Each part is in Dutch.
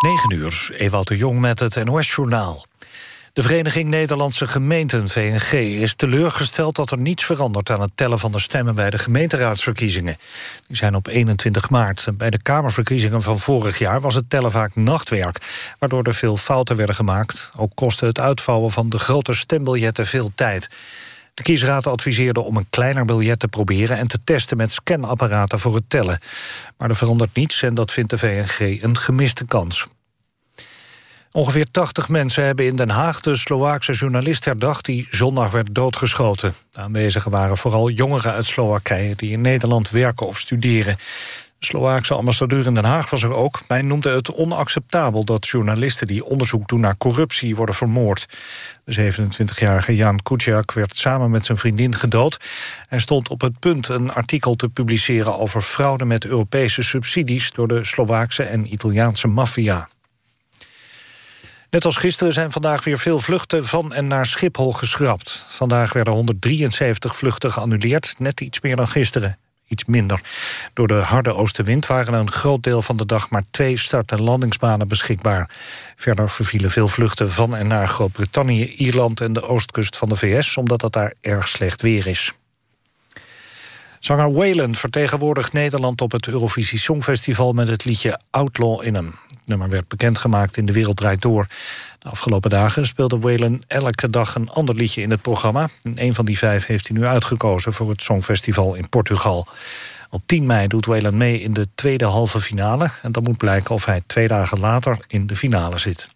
9 uur, Ewout de Jong met het NOS-journaal. De Vereniging Nederlandse Gemeenten, VNG, is teleurgesteld dat er niets verandert aan het tellen van de stemmen bij de gemeenteraadsverkiezingen. Die zijn op 21 maart. Bij de Kamerverkiezingen van vorig jaar was het tellen vaak nachtwerk, waardoor er veel fouten werden gemaakt. Ook kostte het uitvouwen van de grote stembiljetten veel tijd. De kiesraad adviseerde om een kleiner biljet te proberen... en te testen met scanapparaten voor het tellen. Maar er verandert niets en dat vindt de VNG een gemiste kans. Ongeveer 80 mensen hebben in Den Haag de Slovaakse journalist herdacht... die zondag werd doodgeschoten. Aanwezigen waren vooral jongeren uit Slowakije... die in Nederland werken of studeren. De Slovaakse ambassadeur in Den Haag was er ook. Hij noemde het onacceptabel dat journalisten die onderzoek doen naar corruptie worden vermoord. De 27-jarige Jan Kuciak werd samen met zijn vriendin gedood. Hij stond op het punt een artikel te publiceren over fraude met Europese subsidies door de Slovaakse en Italiaanse maffia. Net als gisteren zijn vandaag weer veel vluchten van en naar Schiphol geschrapt. Vandaag werden 173 vluchten geannuleerd, net iets meer dan gisteren iets minder. Door de harde oostenwind waren een groot deel van de dag... maar twee start- en landingsbanen beschikbaar. Verder vervielen veel vluchten van en naar Groot-Brittannië... Ierland en de oostkust van de VS... omdat het daar erg slecht weer is. Zanger Wayland vertegenwoordigt Nederland op het Eurovisie Songfestival... met het liedje Outlaw in hem. Nummer werd bekendgemaakt in De Wereld Draait Door. De afgelopen dagen speelde Whalen elke dag een ander liedje in het programma. En een van die vijf heeft hij nu uitgekozen voor het Songfestival in Portugal. Op 10 mei doet Whalen mee in de tweede halve finale. En dan moet blijken of hij twee dagen later in de finale zit.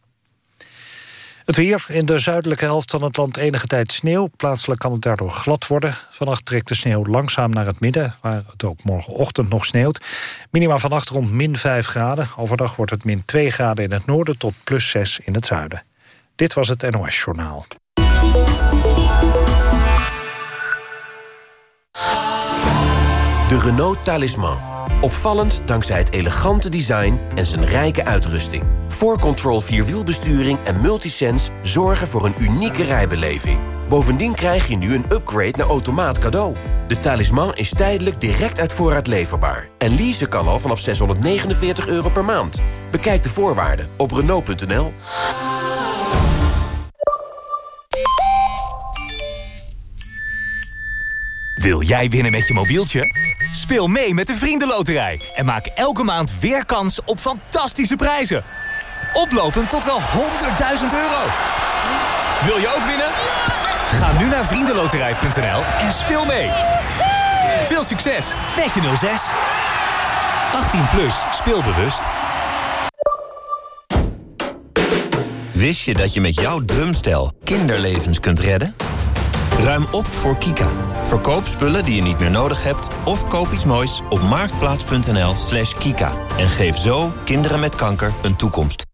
Het weer. In de zuidelijke helft van het land enige tijd sneeuw. Plaatselijk kan het daardoor glad worden. Vannacht trekt de sneeuw langzaam naar het midden... waar het ook morgenochtend nog sneeuwt. Minima vannacht rond min 5 graden. Overdag wordt het min 2 graden in het noorden... tot plus 6 in het zuiden. Dit was het NOS Journaal. De Renault Talisman. Opvallend dankzij het elegante design en zijn rijke uitrusting. 4Control Vierwielbesturing en Multisense zorgen voor een unieke rijbeleving. Bovendien krijg je nu een upgrade naar automaat cadeau. De talisman is tijdelijk direct uit voorraad leverbaar. En leasen kan al vanaf 649 euro per maand. Bekijk de voorwaarden op Renault.nl. Wil jij winnen met je mobieltje? Speel mee met de Vriendenloterij en maak elke maand weer kans op fantastische prijzen. Oplopend tot wel 100.000 euro. Wil je ook winnen? Ga nu naar vriendenloterij.nl en speel mee. Veel succes met je 06. 18 plus, speelbewust. Wist je dat je met jouw drumstel kinderlevens kunt redden? Ruim op voor Kika. Verkoop spullen die je niet meer nodig hebt... of koop iets moois op marktplaats.nl slash kika. En geef zo kinderen met kanker een toekomst.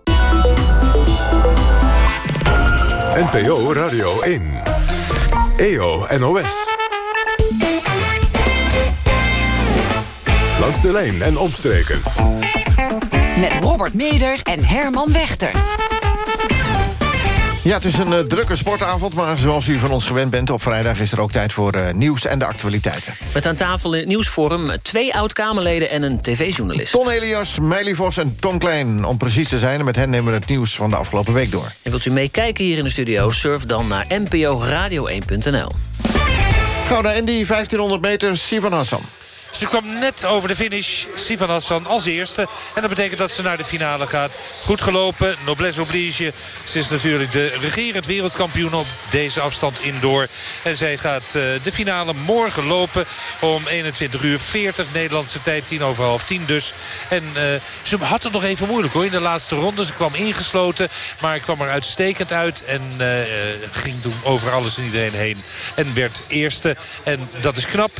NPO Radio 1. EO NOS. Langs de lijn en omstreken. Met Robert Meder en Herman Wechter. Ja, het is een uh, drukke sportavond, maar zoals u van ons gewend bent... op vrijdag is er ook tijd voor uh, nieuws en de actualiteiten. Met aan tafel in het nieuwsforum twee oud-Kamerleden en een tv-journalist. Ton Elias, Meili Vos en Tom Klein, om precies te zijn. En met hen nemen we het nieuws van de afgelopen week door. En wilt u meekijken hier in de studio? Surf dan naar nporadio1.nl. Gouda Andy, 1500 meter, Sivan Hassan. Ze kwam net over de finish. Sivan Hassan als eerste. En dat betekent dat ze naar de finale gaat. Goed gelopen. Noblesse oblige. Ze is natuurlijk de regerend wereldkampioen op deze afstand indoor. En zij gaat uh, de finale morgen lopen om 21 uur 40 Nederlandse tijd. 10 over half 10 dus. En uh, ze had het nog even moeilijk hoor in de laatste ronde. Ze kwam ingesloten. Maar kwam er uitstekend uit. En uh, ging toen over alles en iedereen heen. En werd eerste. En dat is knap.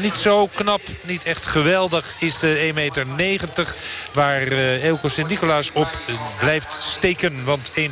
Niet zo knap niet echt geweldig is de 1,90 meter. Waar uh, Elko Sint-Nicolaas op blijft steken. Want 1,93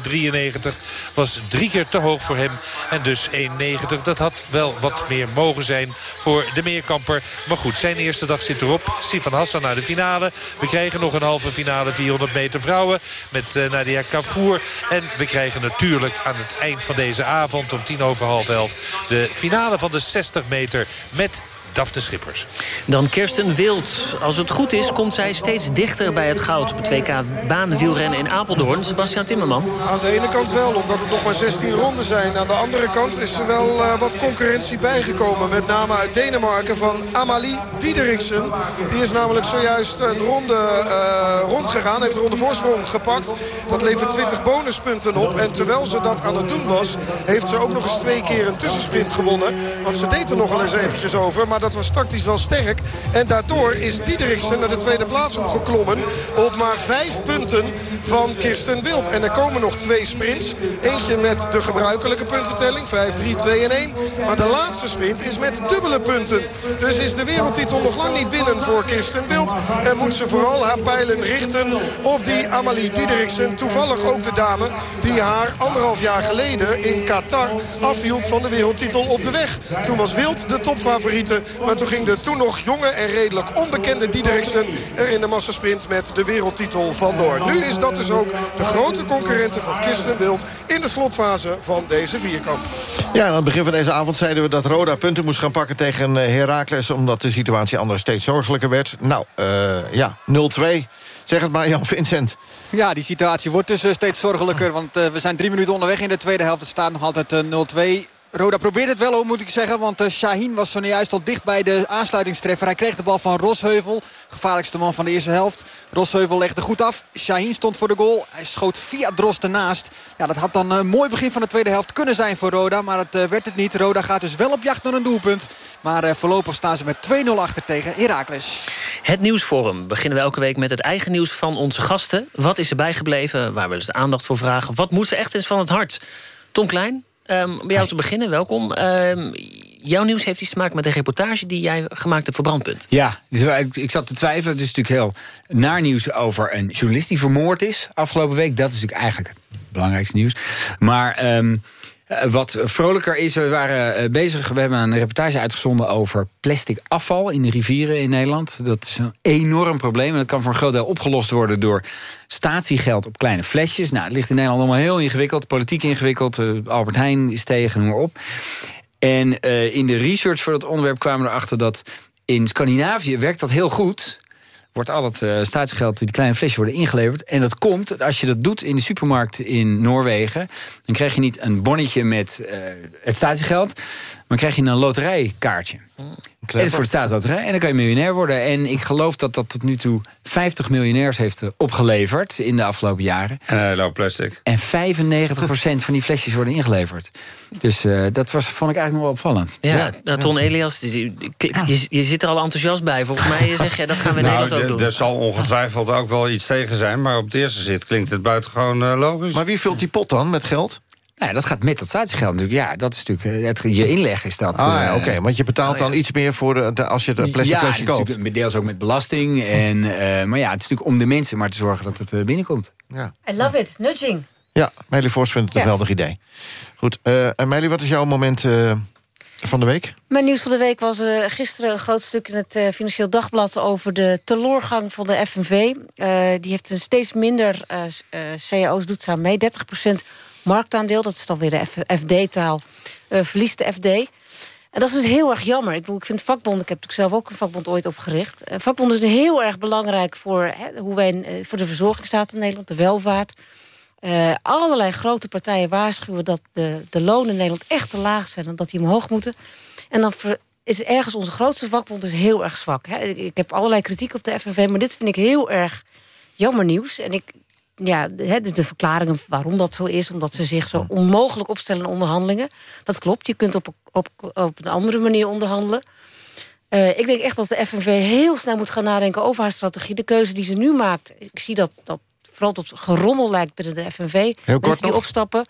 was drie keer te hoog voor hem. En dus 1,90. Dat had wel wat meer mogen zijn voor de meerkamper. Maar goed, zijn eerste dag zit erop. Sifan Hassan naar de finale. We krijgen nog een halve finale 400 meter vrouwen. Met uh, Nadia Kafour. En we krijgen natuurlijk aan het eind van deze avond om tien over half elf... de finale van de 60 meter met Daphne Schippers. Dan Kirsten Wild. Als het goed is, komt zij steeds dichter bij het goud... op het WK baanwielrennen in Apeldoorn. Sebastian Timmerman. Aan de ene kant wel, omdat het nog maar 16 ronden zijn. Aan de andere kant is er wel uh, wat concurrentie bijgekomen. Met name uit Denemarken van Amalie Diederiksen. Die is namelijk zojuist een ronde uh, rondgegaan. Heeft een ronde voorsprong gepakt. Dat levert 20 bonuspunten op. En terwijl ze dat aan het doen was... heeft ze ook nog eens twee keer een tussensprint gewonnen. Want ze deed er nogal eens eventjes over... Maar dat was tactisch wel sterk. En daardoor is Diederiksen naar de tweede plaats opgeklommen. Op maar vijf punten van Kirsten Wild. En er komen nog twee sprints. Eentje met de gebruikelijke puntentelling. 5, 3, 2 en 1. Maar de laatste sprint is met dubbele punten. Dus is de wereldtitel nog lang niet binnen voor Kirsten Wild. En moet ze vooral haar pijlen richten op die Amalie Diederiksen. Toevallig ook de dame die haar anderhalf jaar geleden in Qatar afhield van de wereldtitel op de weg. Toen was Wild de topfavoriete. Maar toen ging de toen nog jonge en redelijk onbekende Diederiksen... er in de massasprint met de wereldtitel vandoor. Nu is dat dus ook de grote concurrente van Kirsten Wild... in de slotfase van deze vierkamp. Ja, aan het begin van deze avond zeiden we dat Roda punten moest gaan pakken tegen eh, Heracles... omdat de situatie anders steeds zorgelijker werd. Nou, uh, ja, 0-2. Zeg het maar, Jan Vincent. Ja, die situatie wordt dus steeds zorgelijker. Want uh, we zijn drie minuten onderweg in de tweede helft. Het staat nog altijd 0-2. Roda probeert het wel, moet ik zeggen. Want uh, Shaheen was zojuist al dicht bij de aansluitingstreffer. Hij kreeg de bal van Rosheuvel. Gevaarlijkste man van de eerste helft. Rosheuvel legde goed af. Shaheen stond voor de goal. Hij schoot via Drost ernaast. Ja, dat had dan een mooi begin van de tweede helft kunnen zijn voor Roda. Maar het uh, werd het niet. Roda gaat dus wel op jacht naar een doelpunt. Maar voorlopig staan ze met 2-0 achter tegen Heracles. Het nieuwsforum beginnen we elke week met het eigen nieuws van onze gasten. Wat is er bijgebleven? Waar willen ze aandacht voor vragen? Wat moet ze echt eens van het hart? Tom Klein, Um, bij jou te beginnen, welkom. Um, jouw nieuws heeft iets te maken met een reportage die jij gemaakt hebt voor Brandpunt. Ja, dus ik, ik zat te twijfelen. Het is natuurlijk heel naar nieuws over een journalist die vermoord is afgelopen week. Dat is natuurlijk eigenlijk het belangrijkste nieuws. Maar... Um, wat vrolijker is, we waren bezig... we hebben een reportage uitgezonden over plastic afval in de rivieren in Nederland. Dat is een enorm probleem en dat kan voor een groot deel opgelost worden... door statiegeld op kleine flesjes. Nou, het ligt in Nederland allemaal heel ingewikkeld, politiek ingewikkeld. Uh, Albert Heijn is tegen, noem maar op. En in de research voor dat onderwerp kwamen we erachter dat... in Scandinavië werkt dat heel goed wordt al het uh, statiegeld, die kleine flesjes worden ingeleverd. En dat komt, als je dat doet in de supermarkt in Noorwegen... dan krijg je niet een bonnetje met uh, het statiegeld... maar krijg je een loterijkaartje. En is voor de staatsloterij. En dan kan je miljonair worden. En ik geloof dat dat tot nu toe 50 miljonairs heeft opgeleverd... in de afgelopen jaren. En uh, plastic. En 95% van die flesjes worden ingeleverd. Dus uh, dat was, vond ik eigenlijk nog wel opvallend. Ja, ja. Nou, Ton Elias, je, je, je, zit er al enthousiast bij. Volgens mij zeg je, dat gaan we in nou, Nederland ook doen. Er zal ongetwijfeld ook wel iets tegen zijn. Maar op het eerste zit klinkt het buitengewoon uh, logisch. Maar wie vult die pot dan met geld? Nou, dat gaat met dat statiegeld natuurlijk. Ja, dat is natuurlijk het, je inleg is dat. Ah, ja, oké. Want je betaalt dan iets meer voor de, de als je de plastic ja, flesje koopt. Ja, deels ook met belasting. En, uh, maar ja, het is natuurlijk om de mensen maar te zorgen dat het binnenkomt. Ja. I love it. Nudging. Ja, Meili Vos vindt het een geweldig idee. Goed, uh, en Meili, wat is jouw moment van de week? Mijn nieuws van de week was uh, gisteren een groot stuk in het uh, Financieel Dagblad... over de teloorgang van de FNV. Uh, die heeft een steeds minder cao's, doet ze aan mee. 30 marktaandeel, dat is dan weer de FD-taal, verliest de FD. En dat is dus heel erg jammer. Ik, bedoel, ik vind vakbonden, ik heb natuurlijk zelf ook een vakbond ooit opgericht. vakbonden zijn heel erg belangrijk voor, hè, hoe wij, voor de verzorgingsstaat in Nederland, de welvaart... Uh, allerlei grote partijen waarschuwen dat de, de lonen in Nederland echt te laag zijn... en dat die omhoog moeten. En dan is ergens onze grootste vakbond dus heel erg zwak. Hè. Ik, ik, heb allerlei kritiek op de FNV, maar dit vind ik heel erg jammer nieuws. En ik, ja, de, de verklaringen waarom dat zo is... omdat ze zich zo onmogelijk opstellen in onderhandelingen. Dat klopt, je kunt op, op, op een andere manier onderhandelen. Uh, ik denk echt dat de FNV heel snel moet gaan nadenken over haar strategie. De keuze die ze nu maakt, ik zie dat, dat vooral tot gerommel lijkt binnen de FNV. Heel Mensen die nog. opstappen.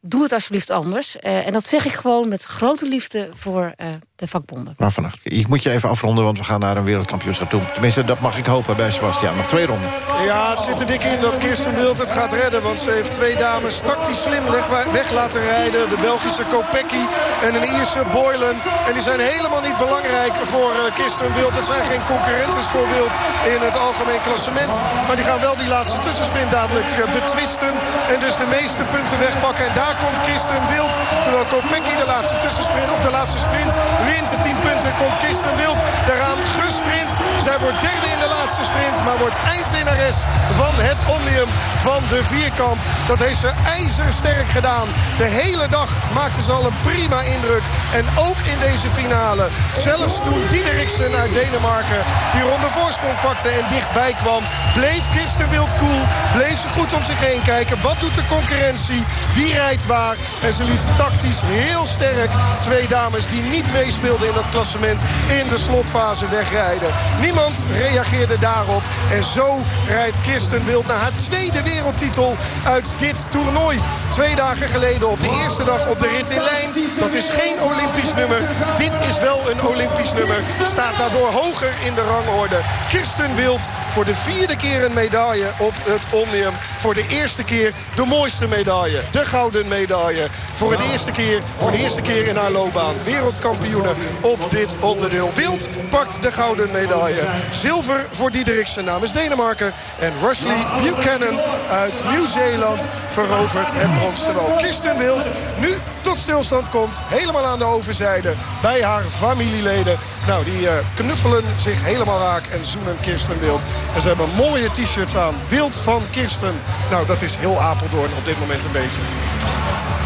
Doe het alsjeblieft anders. Uh, en dat zeg ik gewoon met grote liefde voor uh, de vakbonden. Maar vannacht, ik moet je even afronden, want we gaan naar een wereldkampioenschap toe. Tenminste, dat mag ik hopen bij Sebastian. Nog twee ronden. Ja, het zit er dik in dat Kirsten Wild het gaat redden. Want ze heeft twee dames tactisch slim weg laten rijden. De Belgische Kopecky en een Ierse Boylan. En die zijn helemaal niet belangrijk voor uh, Kirsten Wild. Het zijn geen concurrentes voor Wild in het algemeen klassement. Maar die gaan wel die laatste tussensprint dadelijk betwisten. En dus de meeste punten wegpakken. En daar komt Kirsten Wild. Terwijl Kopecky de laatste tussensprint of de laatste sprint wint. De 10 punten komt Kirsten Wild daaraan gesprint. Zij wordt derde in de laatste sprint. Maar wordt eindwinnares van het Omnium van de vierkamp. Dat heeft ze ijzersterk gedaan. De hele dag maakte ze al een prima indruk. En ook in deze finale. Zelfs toen Diederiksen uit Denemarken die ronde voorsprong pakte en dichtbij kwam. Bleef Kirsten Wild cool. Bleef ze goed om zich heen kijken. Wat doet de concurrentie? Wie rijdt waar? En ze liet tactisch heel sterk twee dames die niet meespeelden in dat klassement in de slotfase wegrijden. Niemand reageerde daarop. En zo rijdt Kirsten Wild naar haar tweede wereldtitel uit dit toernooi. Twee dagen geleden op de eerste dag op de rit in lijn. Dat is geen Olympisch nummer. Dit is wel een Olympisch nummer. Staat daardoor hoger in de rangorde. Kirsten Wild voor de vierde keer een medaille op het Omnium. Voor de eerste keer de mooiste medaille. De gouden medaille. Voor, het eerste keer, voor de eerste keer in haar loopbaan. Wereldkampioenen op dit onderdeel. Wild pakt de gouden medaille. Zilver voor Diederiksen namens Denemarken. En Rushley Buchanan uit Nieuw-Zeeland verovert het brons. Terwijl Kirsten Wild nu tot stilstand komt. Helemaal aan de overzijde bij haar familieleden. Nou, die uh, knuffelen zich helemaal raak en zoenen Kirsten Wild. En ze hebben mooie t-shirts aan. Wild van Kirsten. Nou, dat is heel Apeldoorn op dit moment een beetje.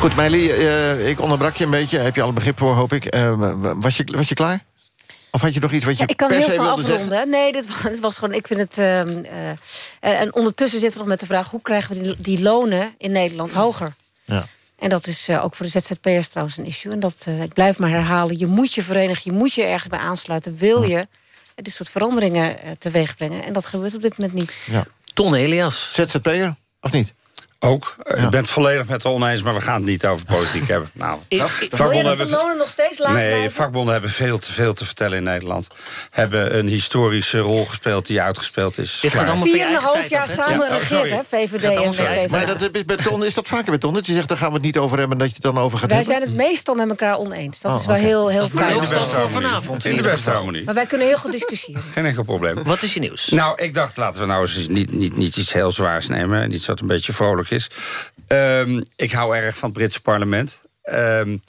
Goed, Meili, uh, ik onderbrak je een beetje. Heb je al begrip voor, hoop ik. Uh, was, je, was je klaar? Of had je nog iets wat je ja, Ik kan heel snel afronden. Nee, dit, dit, was gewoon... Ik vind het... Uh, uh, en ondertussen zitten we nog met de vraag... hoe krijgen we die, die lonen in Nederland hoger? Ja. En dat is uh, ook voor de ZZP'ers trouwens een issue. En dat, ik blijf maar herhalen. Je moet je verenigen. Je moet je ergens bij aansluiten. Wil je dit soort veranderingen teweeg brengen? En dat gebeurt op dit moment niet. Ja. Ton Elias. ZZP'er, of niet? Ook. Ja. Ik ben het volledig met de oneens, maar we gaan het niet over politiek hebben. Nou, ik, vakbonden hebben de lonen nog steeds laag Nee, blijven? vakbonden hebben veel te veel te vertellen in Nederland. Hebben een historische rol gespeeld die uitgespeeld is. Dit gaat allemaal Vier en een half jaar samen ja. regeren, oh, VVD en VVD. Maar dat is, bij ton, is dat vaker bij Ton? Dat je zegt, daar gaan we het niet over hebben, dat je het dan over gaat Wij hebben? zijn het meestal met elkaar oneens. Dat oh, is wel okay. heel, heel fijn. Dat is voor vanavond. In de beste harmonie. Maar wij kunnen heel goed discussiëren. Geen enkel probleem. Wat is je nieuws? Nou, ik dacht, laten we nou eens niet, niet, niet iets heel zwaars nemen. Iets wat een beetje vrolijk is. Um, ik hou erg van het Britse parlement. Um,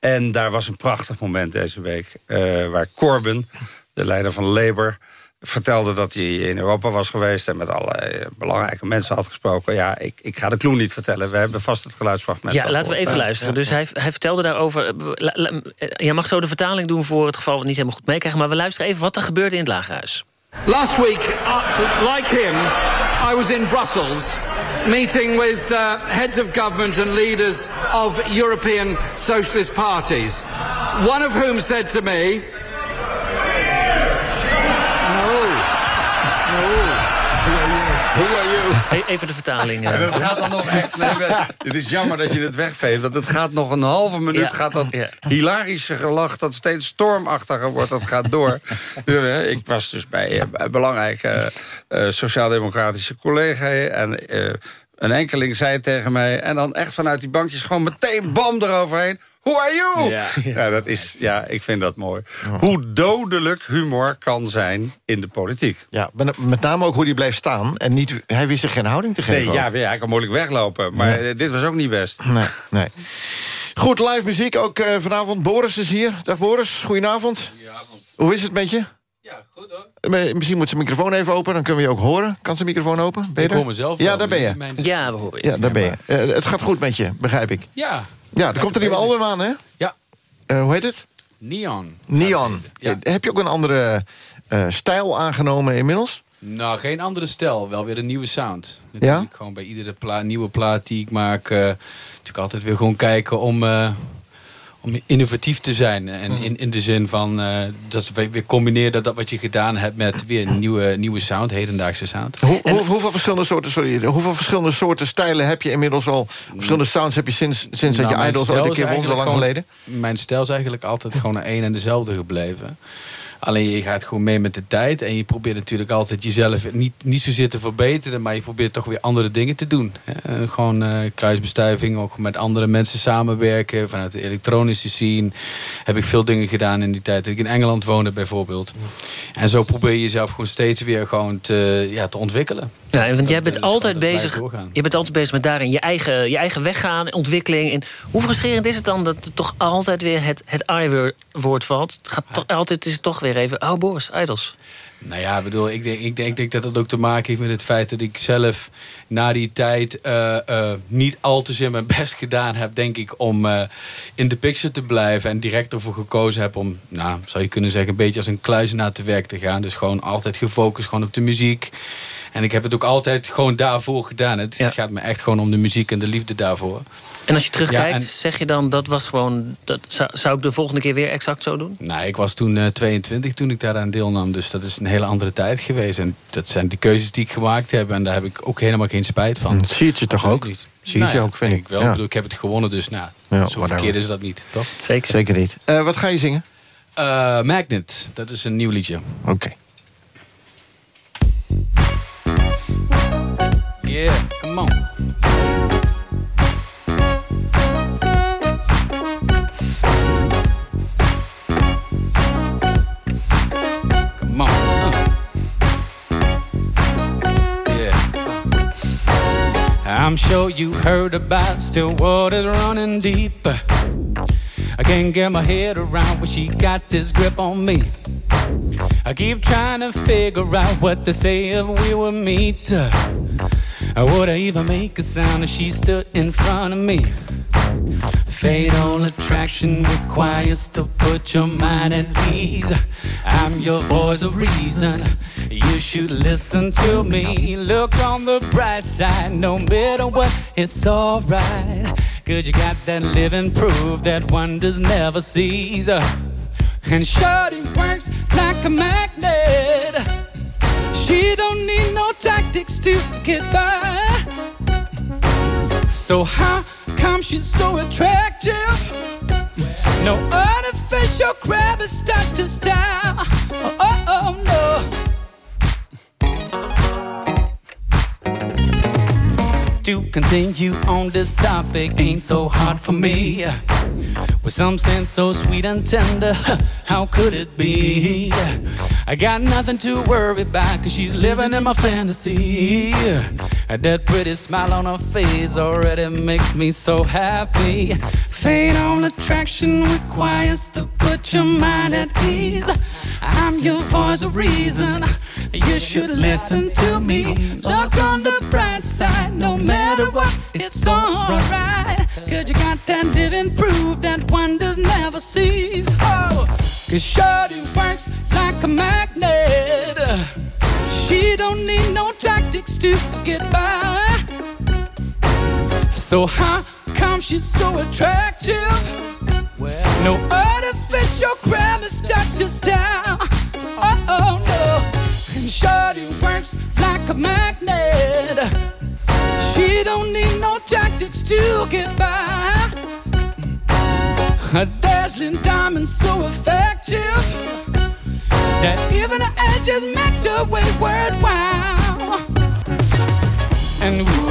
en daar was een prachtig moment deze week... Uh, waar Corbyn, de leider van Labour vertelde dat hij in Europa was geweest... en met allerlei belangrijke mensen had gesproken. Ja, ik, ik ga de clue niet vertellen. We hebben vast het geluidsfragment. Ja, laten we even luisteren. Dus hij, hij vertelde daarover... Je mag zo de vertaling doen voor het geval we het niet helemaal goed meekrijgen... maar we luisteren even wat er gebeurde in het Lagerhuis. Last week, uh, like him, I was in Brussels... meeting with uh, heads of government and leaders of European socialist parties, one of whom said to me, Even de vertaling. En het gaat dan nog echt... Nee, het is jammer dat je het wegveegt. Want het gaat nog een halve minuut... gaat dat hilarische gelach dat steeds stormachtiger wordt. Dat gaat door. Ik was dus bij een eh, belangrijke uh, sociaal-democratische collega... en uh, een enkeling zei tegen mij... en dan echt vanuit die bankjes gewoon meteen bam eroverheen... Who are you? Ja, ja. dat is, ja, ik vind dat mooi. Hoe dodelijk humor kan zijn in de politiek. Ja, met name ook hoe die bleef staan. En niet, hij wist zich geen houding te geven. Nee, ja, ja, hij kan moeilijk weglopen. Maar dit was ook niet best. Nee, nee. Goed, live muziek ook uh, vanavond. Boris is hier. Dag Boris, goedenavond. Goedenavond. Hoe is het met je? Ja, goed hoor. Misschien moet zijn microfoon even open, dan kunnen we je ook horen. Kan zijn microfoon open? Ben je ik hoor mezelf Ja, daar ben je. Ja, we horen je. Ja, daar ben je. Uh, het gaat goed met je, begrijp ik. Ja, ja, er komt een nieuwe album aan, hè? Ja. Uh, hoe heet het? Neon. Neon. Ja. Heb je ook een andere uh, stijl aangenomen inmiddels? Nou, geen andere stijl. Wel weer een nieuwe sound. Natuurlijk ja? gewoon bij iedere nieuwe plaat die ik maak... Uh, natuurlijk altijd weer gewoon kijken om om innovatief te zijn. En in, in de zin van uh, dat we weer combineren dat wat je gedaan hebt met weer een nieuwe, nieuwe sound, hedendaagse sound. Hoe, hoeveel, verschillende soorten, sorry, hoeveel verschillende soorten stijlen heb je inmiddels al? Verschillende sounds heb je sinds, sinds dat nou, je Idols ooit een keer zo lang geleden? Mijn stijl is eigenlijk altijd gewoon één en dezelfde gebleven. Alleen je gaat gewoon mee met de tijd. En je probeert natuurlijk altijd jezelf niet, niet zozeer te verbeteren. Maar je probeert toch weer andere dingen te doen. Gewoon uh, kruisbestuiving, ook met andere mensen samenwerken. Vanuit de elektronische scene heb ik veel dingen gedaan in die tijd. Dat ik in Engeland woonde bijvoorbeeld. En zo probeer je jezelf gewoon steeds weer gewoon te, ja, te ontwikkelen. Ja, want jij bent altijd bezig. Je bent altijd bezig met daarin je eigen, je eigen weg gaan, ontwikkeling. En hoe frustrerend is het dan dat er toch altijd weer het, het I-woord valt? Het gaat toch altijd is het toch weer even. Oh, Boris, idols. Nou ja, bedoel, ik, denk, ik, denk, ik denk dat het ook te maken heeft met het feit dat ik zelf na die tijd uh, uh, niet al te zeer mijn best gedaan heb, denk ik, om uh, in de picture te blijven. En direct ervoor gekozen heb om, nou, zou je kunnen zeggen, een beetje als een kluizenaar te werk te gaan. Dus gewoon altijd gefocust gewoon op de muziek. En ik heb het ook altijd gewoon daarvoor gedaan. Het, het, gaat me echt gewoon om de muziek en de liefde daarvoor. En als je terugkijkt, zeg je dan dat was gewoon... Dat, zou, zou, ik de volgende keer weer exact zo doen? Nou, ik was toen uh, 22 toen ik daaraan deelnam. Dus dat is een hele andere tijd geweest. En dat zijn de keuzes die ik gemaakt heb. En daar heb ik ook helemaal geen spijt van. Dat zie je toch ook? Niet. Zie je nou ja, ook, vind ik. ik wel. Ja. Ik, bedoel, ik heb het gewonnen, dus nou, ja, zo verkeerd is dat niet, toch? Zeker. Zeker niet. Uh, wat ga je zingen? Uh, Magnet, dat is een nieuw liedje. Oké. Okay. Yeah, come on. Come on. Uh. Yeah. I'm sure you heard about still waters running deep. I can't get my head around when she got this grip on me. I keep trying to figure out what to say if we were meet. Would I even make a sound if she stood in front of me? Fatal attraction requires to put your mind at ease. I'm your voice of reason. You should listen to me. Look on the bright side, no matter what, it's alright. Cause you got that living proof that wonders never cease. And shorty works like a magnet. She don't need no tactics to get by. So how come she's so attractive? No artificial gravity starts to style. Oh, oh, oh no. To continue on this topic ain't so hard for me. With some scent so sweet and tender, how could it be? I got nothing to worry about, cause she's living in my fantasy. That pretty smile on her face already makes me so happy. Fate on attraction requires to put your mind at ease. I'm your voice of reason. You should listen to me. Look on the bright side, no matter what, it's alright. Cause you got that living proof that wonders never cease. Oh, cause Shorty works like a magnet. She don't need no tactics to get by. So how come she's so attractive? Well, no artificial grammar starts to style. Oh, oh no. And Shorty works like a magnet. She don't need no tactics to get by. A dazzling diamond so effective that even the edges make the way worthwhile. And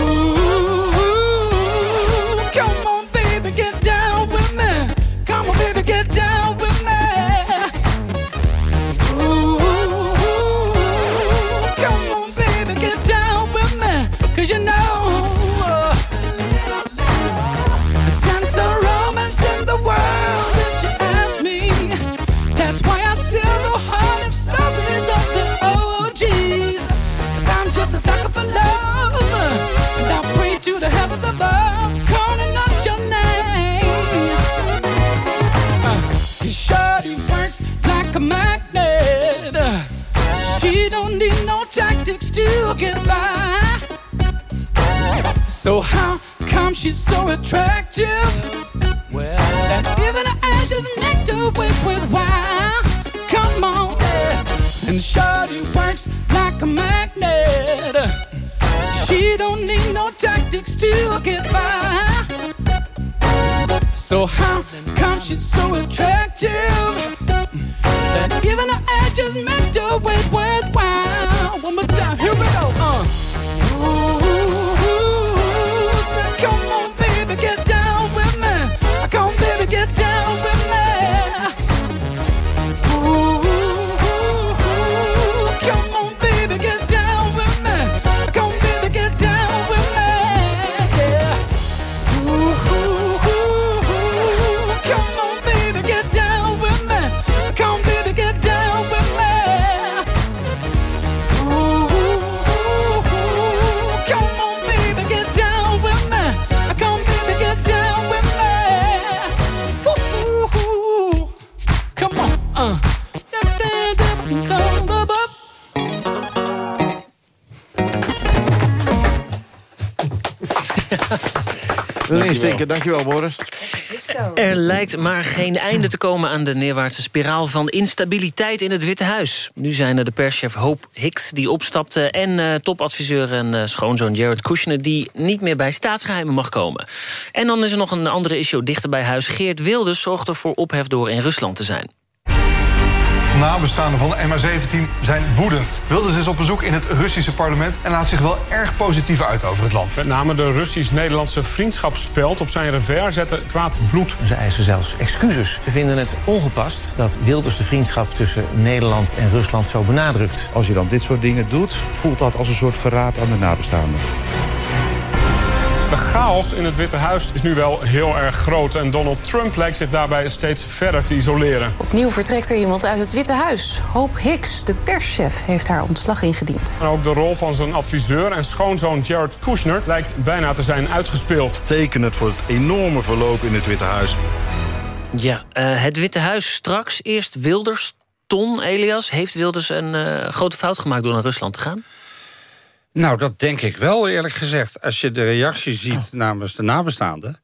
uh. Wil instinken, dankjewel Boris. Er lijkt maar geen einde te komen aan de neerwaartse spiraal van instabiliteit in het Witte Huis. Nu zijn er de perschef Hope Hicks die opstapte... en eh, topadviseur en eh, schoonzoon Jared Kushner... die niet meer bij staatsgeheimen mag komen. En dan is er nog een andere issue dichter bij huis. Geert Wilders zorgt ervoor ophef door in Rusland te zijn. Nabestaanden van de MH17 zijn woedend. Wilders is op bezoek in het Russische parlement... en laat zich wel erg positief uit over het land. Met name de Russisch-Nederlandse vriendschapsspeld op zijn revers zette kwaad bloed. Ze eisen zelfs excuses. Ze vinden het ongepast dat Wilders de vriendschap tussen Nederland en Rusland zo benadrukt. Als je dan dit soort dingen doet, voelt dat als een soort verraad aan de nabestaanden. De chaos in het Witte Huis is nu wel heel erg groot... en Donald Trump lijkt zich daarbij steeds verder te isoleren. Opnieuw vertrekt er iemand uit het Witte Huis. Hope Hicks, de perschef, heeft haar ontslag ingediend. En ook de rol van zijn adviseur en schoonzoon Jared Kushner... lijkt bijna te zijn uitgespeeld. Tekenend voor het enorme verloop in het Witte Huis. Ja, eh, het Witte Huis straks. Eerst Wilders. Ton, Elias, heeft Wilders een eh, grote fout gemaakt door naar Rusland te gaan? Nou, dat denk ik wel, eerlijk gezegd. Als je de reactie ziet namens de nabestaanden...